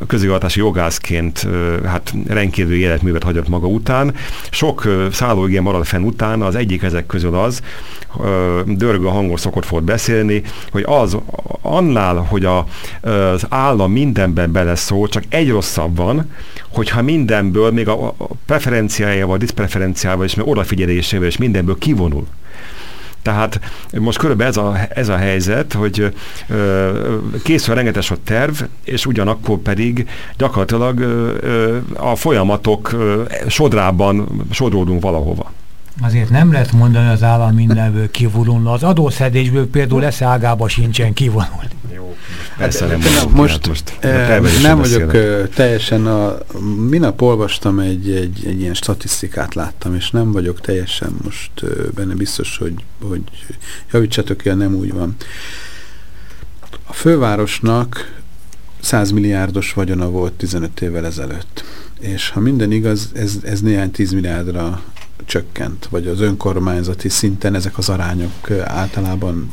közigazgatási jogászként hát rendkívül életművet hagyott maga után. Sok szállóigé marad fenn után, az egyik ezek közül az, dörgő hangon szokott volt beszélni, hogy az annál, hogy a, az állam mindenben beleszól, csak egy rosszabb van, hogyha mindenből, még a preferenciájával, diszpreferenciával és még odafigyelésével és mindenből kivonul. Tehát most körülbelül ez a, ez a helyzet, hogy ö, készül rengeteg a terv, és ugyanakkor pedig gyakorlatilag ö, ö, a folyamatok ö, sodrában sodródunk valahova. Azért nem lehet mondani az állam mindenből kivonulna. Az adószedésből például lesz ágába sincsen kivonul. Jó, hát, nem, nem most, most e, nem vagyok uh, teljesen a... Minap olvastam egy, egy, egy ilyen statisztikát láttam, és nem vagyok teljesen most uh, benne biztos, hogy, hogy javítsatok el, nem úgy van. A fővárosnak 100 milliárdos vagyona volt 15 évvel ezelőtt. És ha minden igaz, ez, ez néhány 10 milliárdra csökkent, vagy az önkormányzati szinten ezek az arányok általában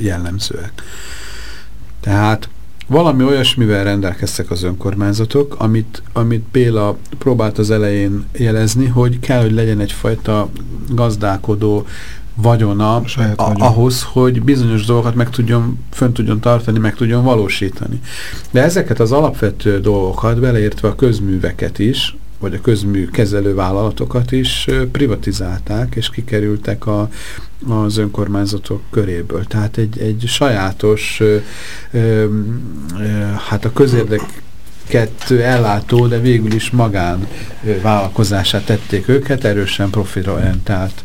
jellemzőek. Tehát valami olyasmivel rendelkeztek az önkormányzatok, amit, amit Béla próbált az elején jelezni, hogy kell, hogy legyen egyfajta gazdálkodó vagyona a, ahhoz, hogy bizonyos dolgokat meg tudjon, fönn tudjon tartani, meg tudjon valósítani. De ezeket az alapvető dolgokat, beleértve a közműveket is, vagy a közmű kezelő vállalatokat is privatizálták, és kikerültek a, az önkormányzatok köréből. Tehát egy, egy sajátos, ö, ö, hát a közérdek kettő ellátó, de végül is magán vállalkozását tették őket, erősen orientált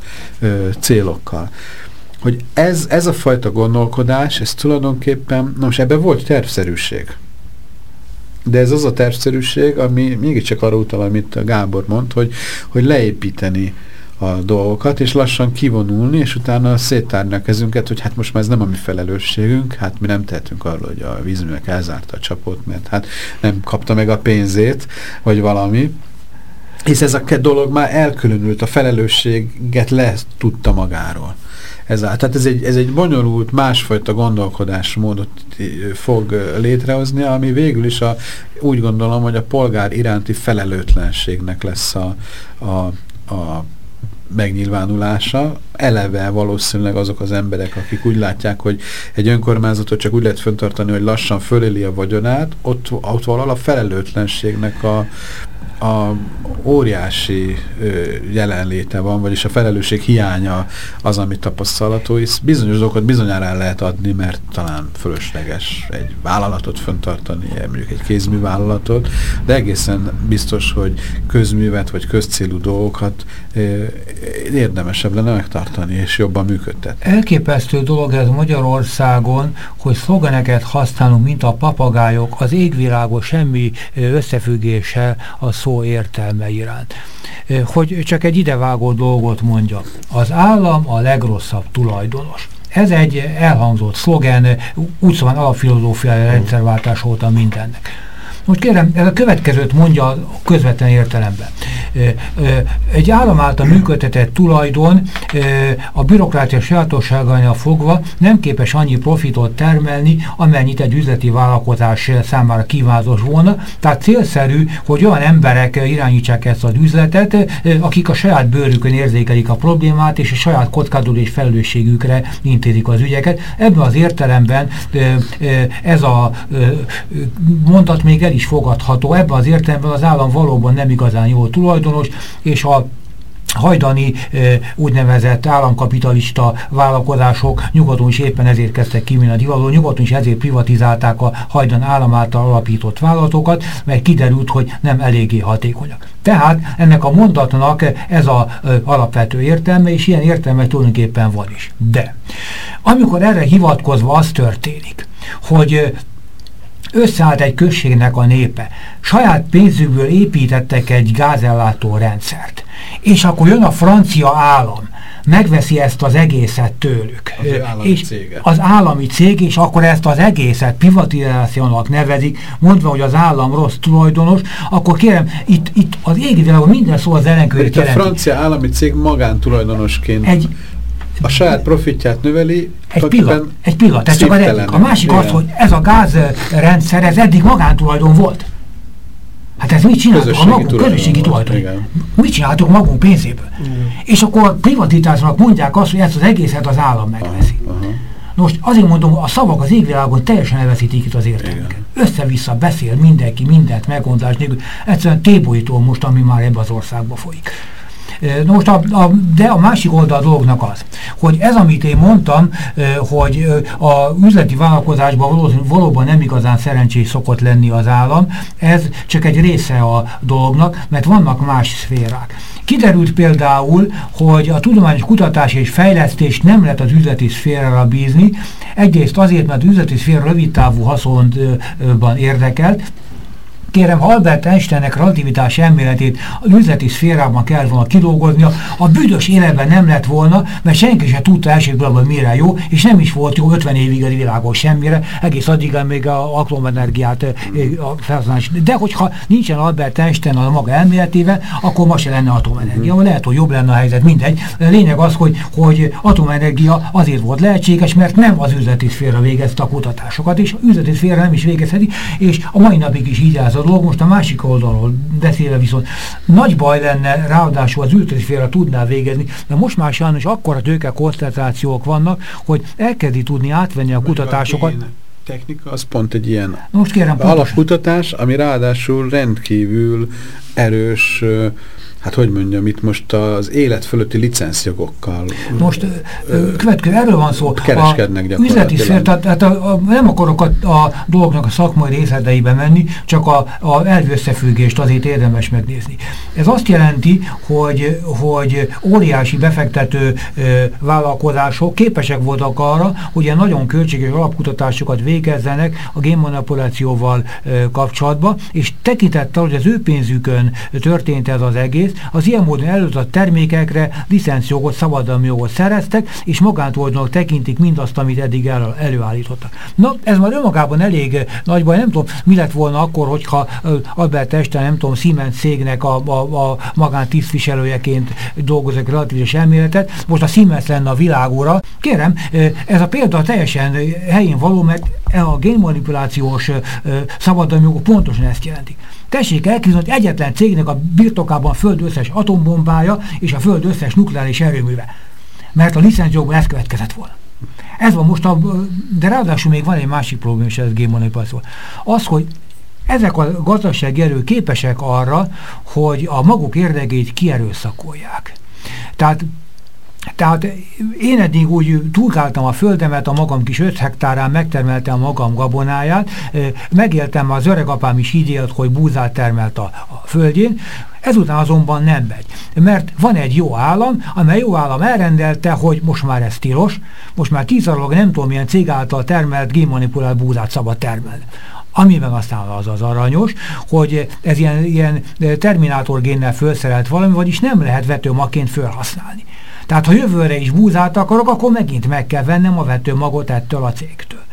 célokkal. Hogy ez, ez a fajta gondolkodás, ez tulajdonképpen, nos ebben volt tervszerűség. De ez az a tervszerűség, ami mégiscsak arra utal, amit Gábor mond, hogy, hogy leépíteni a dolgokat, és lassan kivonulni, és utána széttárni a kezünket, hogy hát most már ez nem a mi felelősségünk, hát mi nem tehetünk arról, hogy a vízművek elzárta a csapot, mert hát nem kapta meg a pénzét, vagy valami. És ez a dolog már elkülönült, a felelősséget le tudta magáról. Ez, tehát ez egy, ez egy bonyolult, másfajta gondolkodásmódot fog létrehozni, ami végül is a, úgy gondolom, hogy a polgár iránti felelőtlenségnek lesz a, a, a megnyilvánulása. Eleve valószínűleg azok az emberek, akik úgy látják, hogy egy önkormányzatot csak úgy lehet föntartani, hogy lassan föléli a vagyonát, ott, ott valahol a felelőtlenségnek a, a óriási ö, jelenléte van, vagyis a felelősség hiánya az, amit tapasztalató, és bizonyos dolgokat bizonyára el lehet adni, mert talán fölösleges egy vállalatot föntartani, mondjuk egy kézművállalatot, de egészen biztos, hogy közművet vagy közcélú dolgokat ö, érdemesebb lenne megtartani és jobban működtetni. Elképesztő dolog ez Magyarországon, hogy szlogeneket használunk, mint a papagájok, az égvilágos semmi összefüggéssel a szó értelme iránt. Hogy csak egy idevágó dolgot mondja. Az állam a legrosszabb tulajdonos. Ez egy elhangzott szlogen, úgy szóval alapfilozófiai rendszerváltás óta mindennek. Most kérem, a következőt mondja közvetlen értelemben. Egy állam által működtetett tulajdon a bürokrácia sajátosságánál fogva nem képes annyi profitot termelni, amennyit egy üzleti vállalkozás számára kívánzos volna. Tehát célszerű, hogy olyan emberek irányítsák ezt az üzletet, akik a saját bőrükön érzékelik a problémát, és a saját kockázatú és felelősségükre intézik az ügyeket. Ebben az értelemben ez a mondat még el is fogadható. Ebben az értelemben az állam valóban nem igazán jó tulajdonos, és a hajdani úgynevezett államkapitalista vállalkozások nyugaton is éppen ezért kezdtek kivinni a divatból, nyugaton is ezért privatizálták a hajdan állam által alapított vállalatokat, mert kiderült, hogy nem eléggé hatékonyak. Tehát ennek a mondatnak ez az alapvető értelme, és ilyen értelme tulajdonképpen van is. De amikor erre hivatkozva az történik, hogy összeállt egy községnek a népe. Saját pénzükből építettek egy gázellátó rendszert. És akkor jön a francia állam, megveszi ezt az egészet tőlük. Az állami és cége. Az állami cég, és akkor ezt az egészet privatizációnak nevezik, mondva, hogy az állam rossz tulajdonos, akkor kérem, itt, itt az égi világon minden szó az ellenkezőt A francia állami cég magántulajdonosként egy a saját profitját növeli. Egy pillanat, egy pillanat, ez csak az egyik. A másik igen. az, hogy ez a gázrendszer, ez eddig magántulajdon volt. Hát ez mit csináltuk közösségi a magunk közösségi tulajdon? Mit csináltuk magunk pénzéből? Igen. És akkor privatizálásnak mondják azt, hogy ezt az egészet az állam megveszi. Aha, aha. Most azért mondom, a szavak az égvilágon teljesen elveszítik itt az értelmüket. Össze-vissza beszél mindenki, mindent meggondolás nélkül. Egyszerűen tébolyító most, ami már ebbe az országba folyik. Na most a, a, de a másik oldal a dolognak az, hogy ez, amit én mondtam, hogy a üzleti vállalkozásban valóban nem igazán szerencsés szokott lenni az állam, ez csak egy része a dolognak, mert vannak más szférák. Kiderült például, hogy a tudományos kutatás és fejlesztés nem lehet az üzleti szférára bízni, egyrészt azért, mert az üzleti szféra rövidtávú haszonban érdekelt, kérem, Albert Einsteinnek relativitás elméletét az üzleti szférában kell volna kidolgoznia, a büdös életben nem lett volna, mert senki sem tudta elsőből, hogy mire jó, és nem is volt jó 50 évig a világon semmire, egész addig még a atomenergiát a felhasználás. De hogyha nincsen Albert Einstein a maga elméletével, akkor ma se lenne atomenergia. Uh -huh. Lehet, hogy jobb lenne a helyzet, mindegy. A lényeg az, hogy, hogy atomenergia azért volt lehetséges, mert nem az üzleti szféra végezte a kutatásokat, és az üzleti szféra nem is végezheti, és a mai napig is így az dolog, most a másik oldalról beszélve viszont nagy baj lenne, ráadásul az ültetésfélre tudná végezni, de most már sajnos akkora tőke koncentrációk vannak, hogy elkezdi tudni átvenni a kutatásokat. technika az pont egy ilyen Most kérem, alapkutatás, ami ráadásul rendkívül erős hát hogy mondjam, itt most az élet fölötti licenszjogokkal Most következő, erről van szó. Kereskednek a Üzleti szér, tehát, tehát a, a, nem akarok a, a dolgoknak a szakmai részleteibe menni, csak a, a elvi összefüggést azért érdemes megnézni. Ez azt jelenti, hogy, hogy óriási befektető ö, vállalkozások képesek voltak arra, hogy ilyen nagyon költséges alapkutatásokat végezzenek a génmanipulációval kapcsolatban, és tekintettel, hogy az ő pénzükön történt ez az egész, az ilyen módon előadott termékekre licenszjogot, szabadalmi jogot szereztek, és magántulajdonok tekintik mindazt, amit eddig el, előállítottak. Na, ez már önmagában elég nagy baj, nem tudom, mi lett volna akkor, hogyha Albert Einstein, nem tudom, Siemens cégnek a, a, a magántisztviselőjeként dolgozik relatívis elméletet, most a Siemens lenne a világóra. Kérem, ez a példa teljesen helyén való, mert a génmanipulációs szabadalmi pontosan ezt jelentik. Tessék elképzelni, hogy egyetlen cégnek a birtokában a föld összes atombombája és a föld összes nukleáris erőműve. Mert a licencjogban ez következett volna. Ez van most, a, de ráadásul még van egy másik probléma, és ez gémonipuláció. Az, hogy ezek a gazdasági erők képesek arra, hogy a maguk érdekét kierőszakolják. Tehát tehát én eddig úgy turkáltam a földemet, a magam kis 5 hektárán megtermeltem magam gabonáját, megéltem, az öregapám is így élt, hogy búzát termelt a, a földjén, ezután azonban nem megy. Mert van egy jó állam, amely jó állam elrendelte, hogy most már ez tilos, most már tízaralog nem tudom milyen cég által termelt, génmanipulált búzát szabad termelni amiben aztán az az aranyos, hogy ez ilyen, ilyen terminátor génnel felszerelt valami, vagyis nem lehet vetőmaként felhasználni. Tehát ha jövőre is búzát akarok, akkor megint meg kell vennem a vetőmagot ettől a cégtől.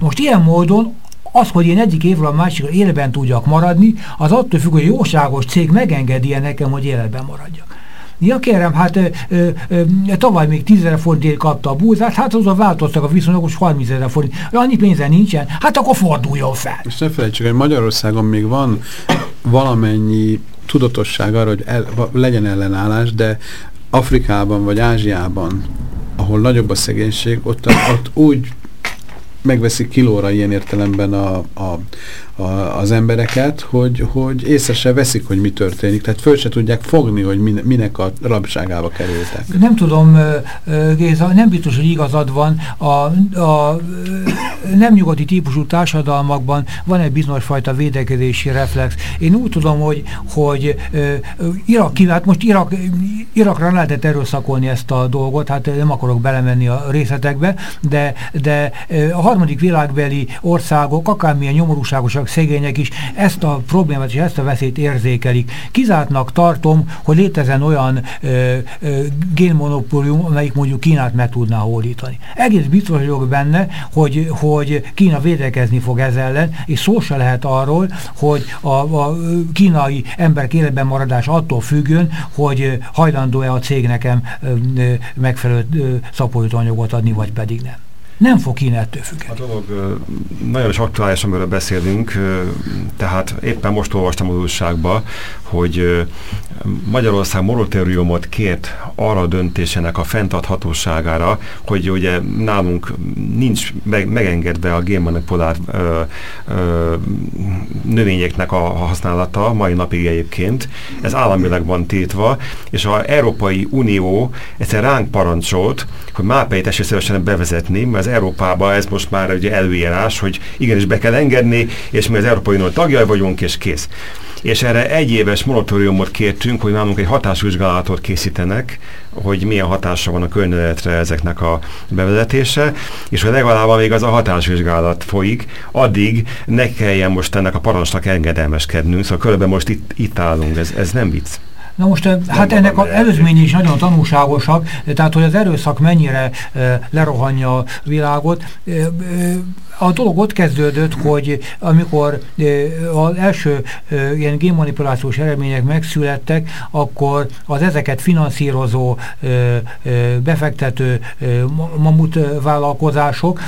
Most ilyen módon az, hogy én egyik évről a másikra életben tudjak maradni, az attól függ, hogy jóságos cég megengedi -e nekem, hogy életben maradjak. Ja kérem, hát ö, ö, ö, tavaly még 10 ezer forintért kapta a búzát, hát azon változtak a viszonyok, most 30 ezer forint. Annyi pénze nincsen, hát akkor forduljon fel. És ne felejtsük, hogy Magyarországon még van valamennyi tudatosság arra, hogy el, legyen ellenállás, de Afrikában vagy Ázsiában, ahol nagyobb a szegénység, ott, ott úgy megveszik kilóra ilyen értelemben a, a, a, az embereket, hogy, hogy észre se veszik, hogy mi történik. Tehát föl se tudják fogni, hogy min, minek a rabságába kerültek. Nem tudom, Géza, nem biztos, hogy igazad van. A, a nem nyugati típusú társadalmakban van egy bizonyos fajta védekezési reflex. Én úgy tudom, hogy, hogy Irak kívánt, most Irak, Irakra lehetett erőszakolni ezt a dolgot, hát nem akarok belemenni a részletekbe, de, de a harmadik világbeli országok, akármilyen nyomorúságosak, szegények is ezt a problémát és ezt a veszélyt érzékelik. Kizártnak tartom, hogy létezen olyan ö, ö, génmonopólium, amelyik mondjuk Kínát meg tudná hódítani. Egész biztos vagyok benne, hogy, hogy Kína védekezni fog ez ellen, és szó se lehet arról, hogy a, a kínai emberek életben maradás attól függön, hogy hajlandó-e a cég nekem megfelelő szaporítóanyagot adni, vagy pedig nem nem fog Kína ettől függeni. A dolog nagyon is aktuális, amiről beszélünk, tehát éppen most olvastam az újságba, hogy Magyarország moratóriumot kért arra a döntésének a fenntarthatóságára, hogy ugye nálunk nincs meg, megengedve a génmanipulált növényeknek a használata, mai napig egyébként. Ez államilag van tétva, és az Európai Unió egyszer ránk parancsolt, hogy mápeit esélyszerűen bevezetni, mert az Európában ez most már ugye előírás, hogy igenis be kell engedni, és mi az Európai Unió tagjai vagyunk, és kész. És erre egy éves moratóriumot kértünk, hogy nálunk egy hatásvizsgálatot készítenek, hogy milyen hatása van a környezetre ezeknek a bevezetése, és hogy legalább még az a hatásvizsgálat folyik, addig ne kelljen most ennek a parancsnak engedelmeskednünk, szóval körülbelül most itt, itt állunk, ez, ez nem vicc. Na most nem hát ennek az előzményi is nagyon tanulságosak, tehát hogy az erőszak mennyire e, lerohanja a világot. E, e, a dolog ott kezdődött, hogy amikor az első ilyen génmanipulációs eredmények megszülettek, akkor az ezeket finanszírozó befektető mamut vállalkozások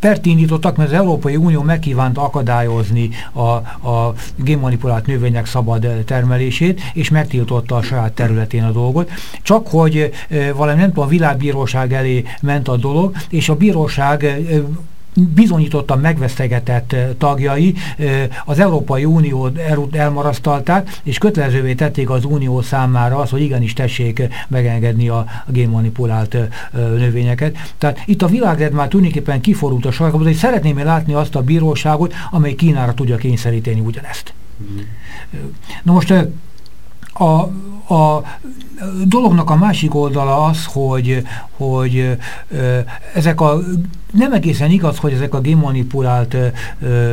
pert indítottak, mert az Európai Unió megkívánt akadályozni a, a génmanipulált növények szabad termelését, termelését, és megtiltotta a saját területén a dolgot. Csak hogy valami nem tudom, világbíróság elé ment a dolog, és a bíróság bizonyítottan megvesztegetett tagjai az Európai Unió elmarasztalták, és kötelezővé tették az Unió számára az, hogy igenis tessék megengedni a génmanipulált növényeket. Tehát itt a világred már tulajdonképpen kiforult a sarkaba, de szeretném én látni azt a bíróságot, amely Kínára tudja kényszeríteni ugyanezt. Na most a, a dolognak a másik oldala az, hogy, hogy ezek a nem egészen igaz, hogy ezek a génmanipulált ö,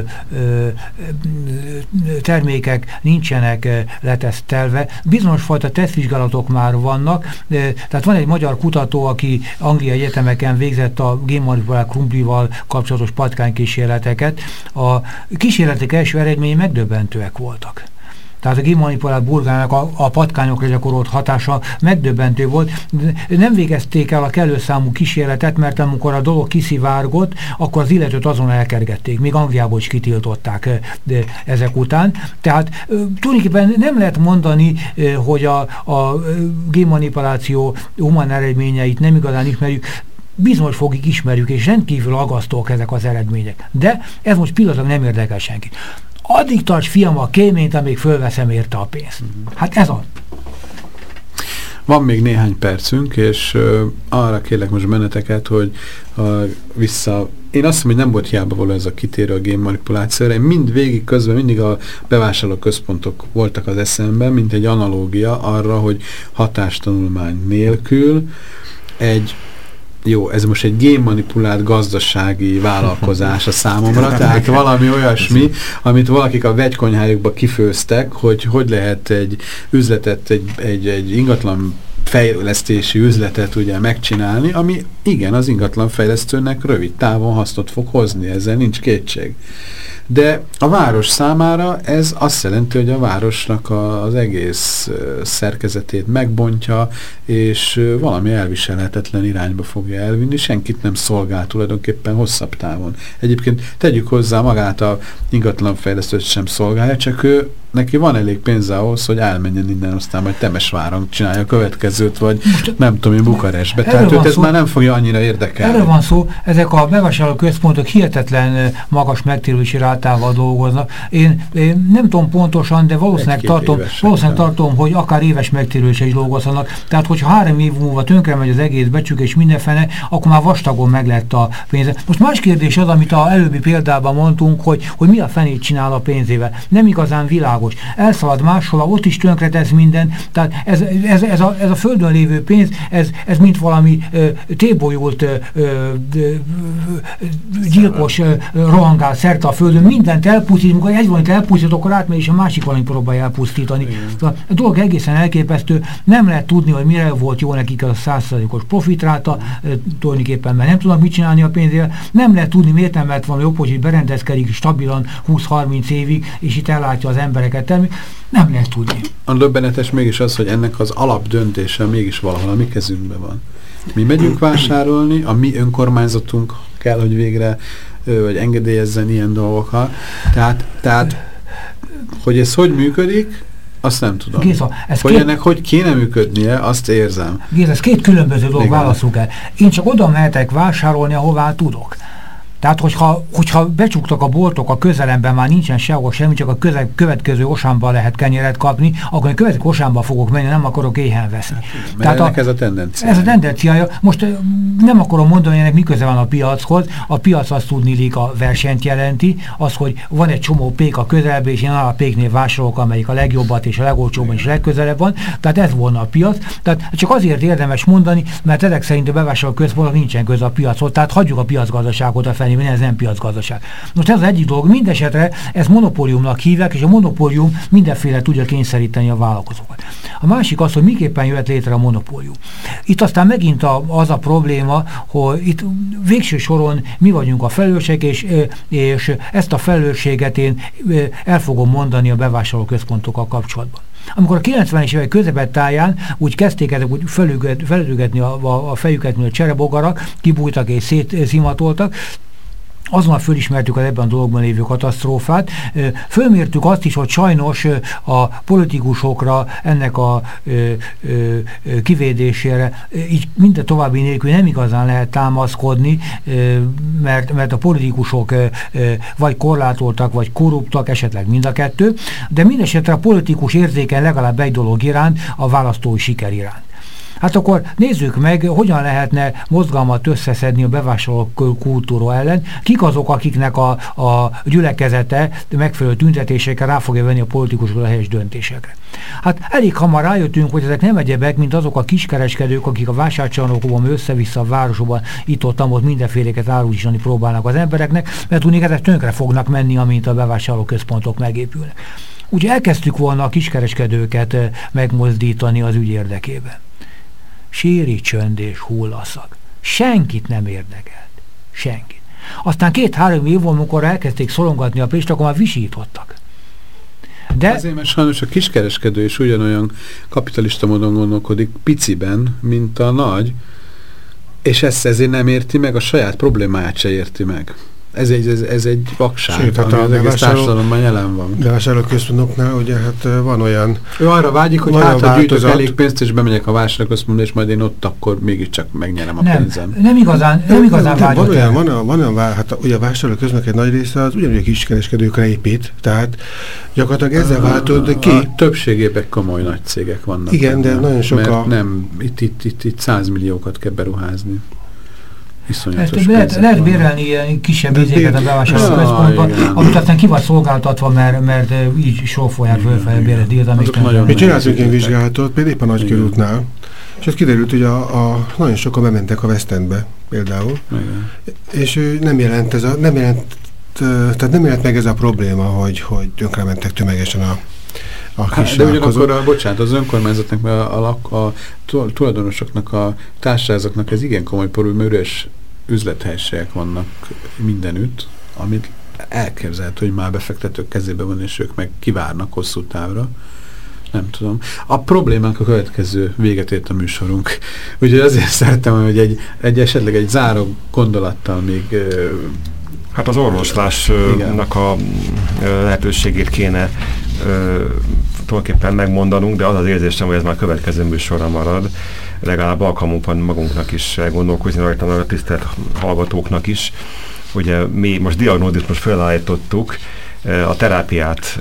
termékek nincsenek letesztelve. Bizonyos fajta tesztvizsgálatok már vannak, tehát van egy magyar kutató, aki Anglia egyetemeken végzett a génmanipulált krumplival kapcsolatos patkánykísérleteket. A kísérletek első eredményei megdöbbentőek voltak. Tehát a génmanipulált burgának a, a patkányokra gyakorolt hatása megdöbbentő volt. Nem végezték el a kellő számú kísérletet, mert amikor a dolog kiszivárgott, akkor az illetőt azon elkergették. Még Angliából is kitiltották de ezek után. Tehát tulajdonképpen nem lehet mondani, hogy a, a génmanipuláció humán eredményeit nem igazán ismerjük, bizonyos fogig ismerjük, és rendkívül agasztók ezek az eredmények. De ez most pillanatban nem érdekel senkit addig tarts fiam a kéményt, amíg fölveszem érte a pénzt. Mhm. Hát ez az. Van még néhány percünk, és uh, arra kérlek most benneteket, hogy uh, vissza... Én azt mondom, hogy nem volt hiába való ez a kitérő a game manipulációra. Én mind végig közben mindig a bevásárló központok voltak az eszemben, mint egy analógia arra, hogy hatástanulmány nélkül egy jó, ez most egy génmanipulált gazdasági vállalkozás a számomra, tehát valami olyasmi, amit valakik a vegykonyhájukba kifőztek, hogy hogy lehet egy üzletet, egy, egy, egy ingatlan fejlesztési üzletet ugye megcsinálni, ami igen, az ingatlan fejlesztőnek rövid távon hasznot fog hozni, ezzel nincs kétség. De a város számára ez azt jelenti, hogy a városnak az egész szerkezetét megbontja, és valami elviselhetetlen irányba fogja elvinni, senkit nem szolgál tulajdonképpen hosszabb távon. Egyébként tegyük hozzá magát a ingatlanfejlesztőt sem szolgálja, csak ő neki van elég pénze ahhoz, hogy elmenjen innen, aztán majd Temesváron csinálja a következőt, vagy Most, nem tudom én, Bukarestbe. Tehát őt ez szó, már nem fogja annyira érdekelni. Erről van szó, ezek a bevásárló központok hihetetlen magas megtérülési rátával dolgoznak. Én, én nem tudom pontosan, de valószínűleg, tartom, valószínűleg tartom, hogy akár éves megtérülése is dolgozhatnak. Tehát, hogyha három év múlva tönkre megy az egész becsük és mindenfene, akkor már vastagon meg lett a pénze. Most más kérdés az, amit a előbbi példában mondtunk, hogy, hogy mi a fenét csinál a pénzével. Nem igazán világos világos. Elszalad máshol, ott is tönkretesz minden, tehát ez, ez, ez, a, ez a földön lévő pénz, ez, ez mint valami ö, tébolyult ö, ö, gyilkos ö, rohangál szerte a földön, mindent elpusztít, amikor egy valamit elpusztít, akkor átmegy, és a másik valamit próbálja elpusztítani. A dolog egészen elképesztő, nem lehet tudni, hogy mire volt jó nekik a százszerzalékos profitráta, tulajdonképpen, mert nem tudnak mit csinálni a pénzével, nem lehet tudni, miért nem lehet valami jobb, hogy berendezkedik stabilan 20-30 évig, és itt ellátja az embereket termék, nem lehet tudni. A döbbenetes mégis az, hogy ennek az alapdöntése mégis valahol a mi kezünkben van. Mi megyünk vásárolni, a mi önkormányzatunk kell, hogy végre vagy engedélyezzen ilyen dolgokkal. Tehát, tehát hogy ez hogy működik, azt nem tudom. Géza, ez hogy két... ennek hogy kéne működnie, azt érzem. Géza, ez két különböző dolog, válaszolunk el. Én csak oda mehetek vásárolni, ahová tudok. Tehát, hogyha, hogyha becsuktak a boltok a közelemben, már nincsen sehol semmi, csak a közel, következő osámban lehet kenyeret kapni, akkor a következő osámba fogok menni, nem akarok éhen veszni. Hát, Tehát a, ez a tendencia. Ez a tendenciája. Most nem akarom mondani, hogy ennek mi köze van a piachoz. A piac azt tudni, a versenyt jelenti, az, hogy van egy csomó pék a közelben, és én a péknél vásárolok, amelyik a legjobbat és a legolcsóbban és a legközelebb van. Tehát ez volna a piac. Tehát csak azért érdemes mondani, mert ezek szerint a bevásárló központnak nincsen köze a piacot. Tehát hagyjuk a piacgazdaságot a fel felvenni, ez nem piacgazdaság. Most ez az egyik dolog. Mindenesetre ez monopóliumnak hívják, és a monopólium mindenféle tudja kényszeríteni a vállalkozókat. A másik az, hogy miképpen jöhet létre a monopólium. Itt aztán megint a, az a probléma, hogy itt végső soron mi vagyunk a felelősek, és, és ezt a felelősséget én el fogom mondani a bevásárló központokkal kapcsolatban. Amikor a 90-es évek közepettáján úgy kezdték ezek úgy felügetni a, a, a fejüket, mint a cserebogarak, kibújtak és szétszimatoltak, azonnal fölismertük az ebben a dologban lévő katasztrófát. Fölmértük azt is, hogy sajnos a politikusokra, ennek a kivédésére így minden további nélkül nem igazán lehet támaszkodni, mert, mert a politikusok vagy korlátoltak, vagy korruptak, esetleg mind a kettő, de mindesetre a politikus érzéken legalább egy dolog iránt, a választói siker iránt. Hát akkor nézzük meg, hogyan lehetne mozgalmat összeszedni a bevásárló kultúra ellen. Kik azok, akiknek a, a gyülekezete megfelelő tüntetésekkel rá fogja venni a politikusokra a helyes döntésekre. Hát elég hamar rájöttünk, hogy ezek nem egyebek, mint azok a kiskereskedők, akik a vásárcsarnokokban össze-vissza a városokban itt-ott ott mindenféleket árusítani próbálnak az embereknek, mert tudni ezek tönkre fognak menni, amint a bevásárló központok megépülnek. Ugye elkezdtük volna a kiskereskedőket eh, megmozdítani az ügy érdekében síri csönd és hullaszak. Senkit nem érdekelt. Senkit. Aztán két-három év amikor elkezdték szorongatni a pénzt, akkor már visítottak. De... Azért, mert sajnos a kiskereskedő is ugyanolyan kapitalista módon gondolkodik piciben, mint a nagy, és ezt ezért nem érti meg, a saját problémáját se érti meg. Ez egy, ez, ez egy vakság, Sőt, hát ami az egész társadalomban jelen van. központoknál ugye hát van olyan Ő arra vágyik, hogy hát ha gyűjtök elég pénzt, és bemegyek a vásárlóközpontba, és majd én ott akkor mégiscsak megnyerem a nem, pénzem. Nem igazán, nem igazán nem, van olyan, van, olyan, van olyan, hát ugye a vásárlóközpontnak egy nagy része az ugyanúgy a kiskereskedőkre épít, tehát gyakorlatilag ezzel váltod ki. A többségében komoly nagy cégek vannak. Igen, de nagyon sok a... nem, itt, itt, itt, itt 100 milliókat kell beruházni. Ezt lehet, lehet bérelni ilyen kisebb izéket a bevásárló központban, amit aztán ki van szolgáltatva, mert, mert így sófolják fölfelé bérlet díjat. Mi csináltunk ilyen vizsgálatot, például éppen a nagykörútnál, és ez kiderült, hogy a, a, nagyon sokan bementek a West Endbe például, Igen. és nem jelent, ez a, nem jelent, tehát nem jelent meg ez a probléma, hogy, hogy mentek tömegesen a a hát, De ugyanakkor, a, bocsánat, az önkormányzatnak, a, a, a, a tulajdonosoknak, a társaságoknak ez igen komoly probléma, üres üzlethelységek vannak mindenütt, amit elképzelhető, hogy már befektetők kezébe van, és ők meg kivárnak hosszú távra. Nem tudom. A problémánk a következő véget ért a műsorunk. Úgyhogy azért szerettem, hogy egy, egy esetleg egy záró gondolattal még Hát az orvoslásnak a lehetőségét kéne tulajdonképpen megmondanunk, de az az érzésem, hogy ez már következő műsorra marad. Legalább alkalmunk van magunknak is gondolkozni rajta, a tisztelt hallgatóknak is. Ugye mi most diagnózist felállítottuk, a terápiát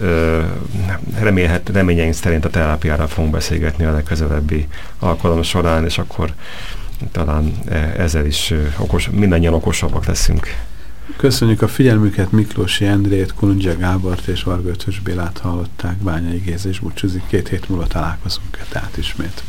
remélhet, reményeink szerint a terápiára fogunk beszélgetni a legközelebbi alkalom során, és akkor talán ezzel is okos, mindannyian okosabbak leszünk. Köszönjük a figyelmüket, Miklósi Endrét, Kulundzsia Gábort és Varga Ötös Bélát hallották, Bányai Géz és búcsúzik. Két hét múlva találkozunk tehát ismét.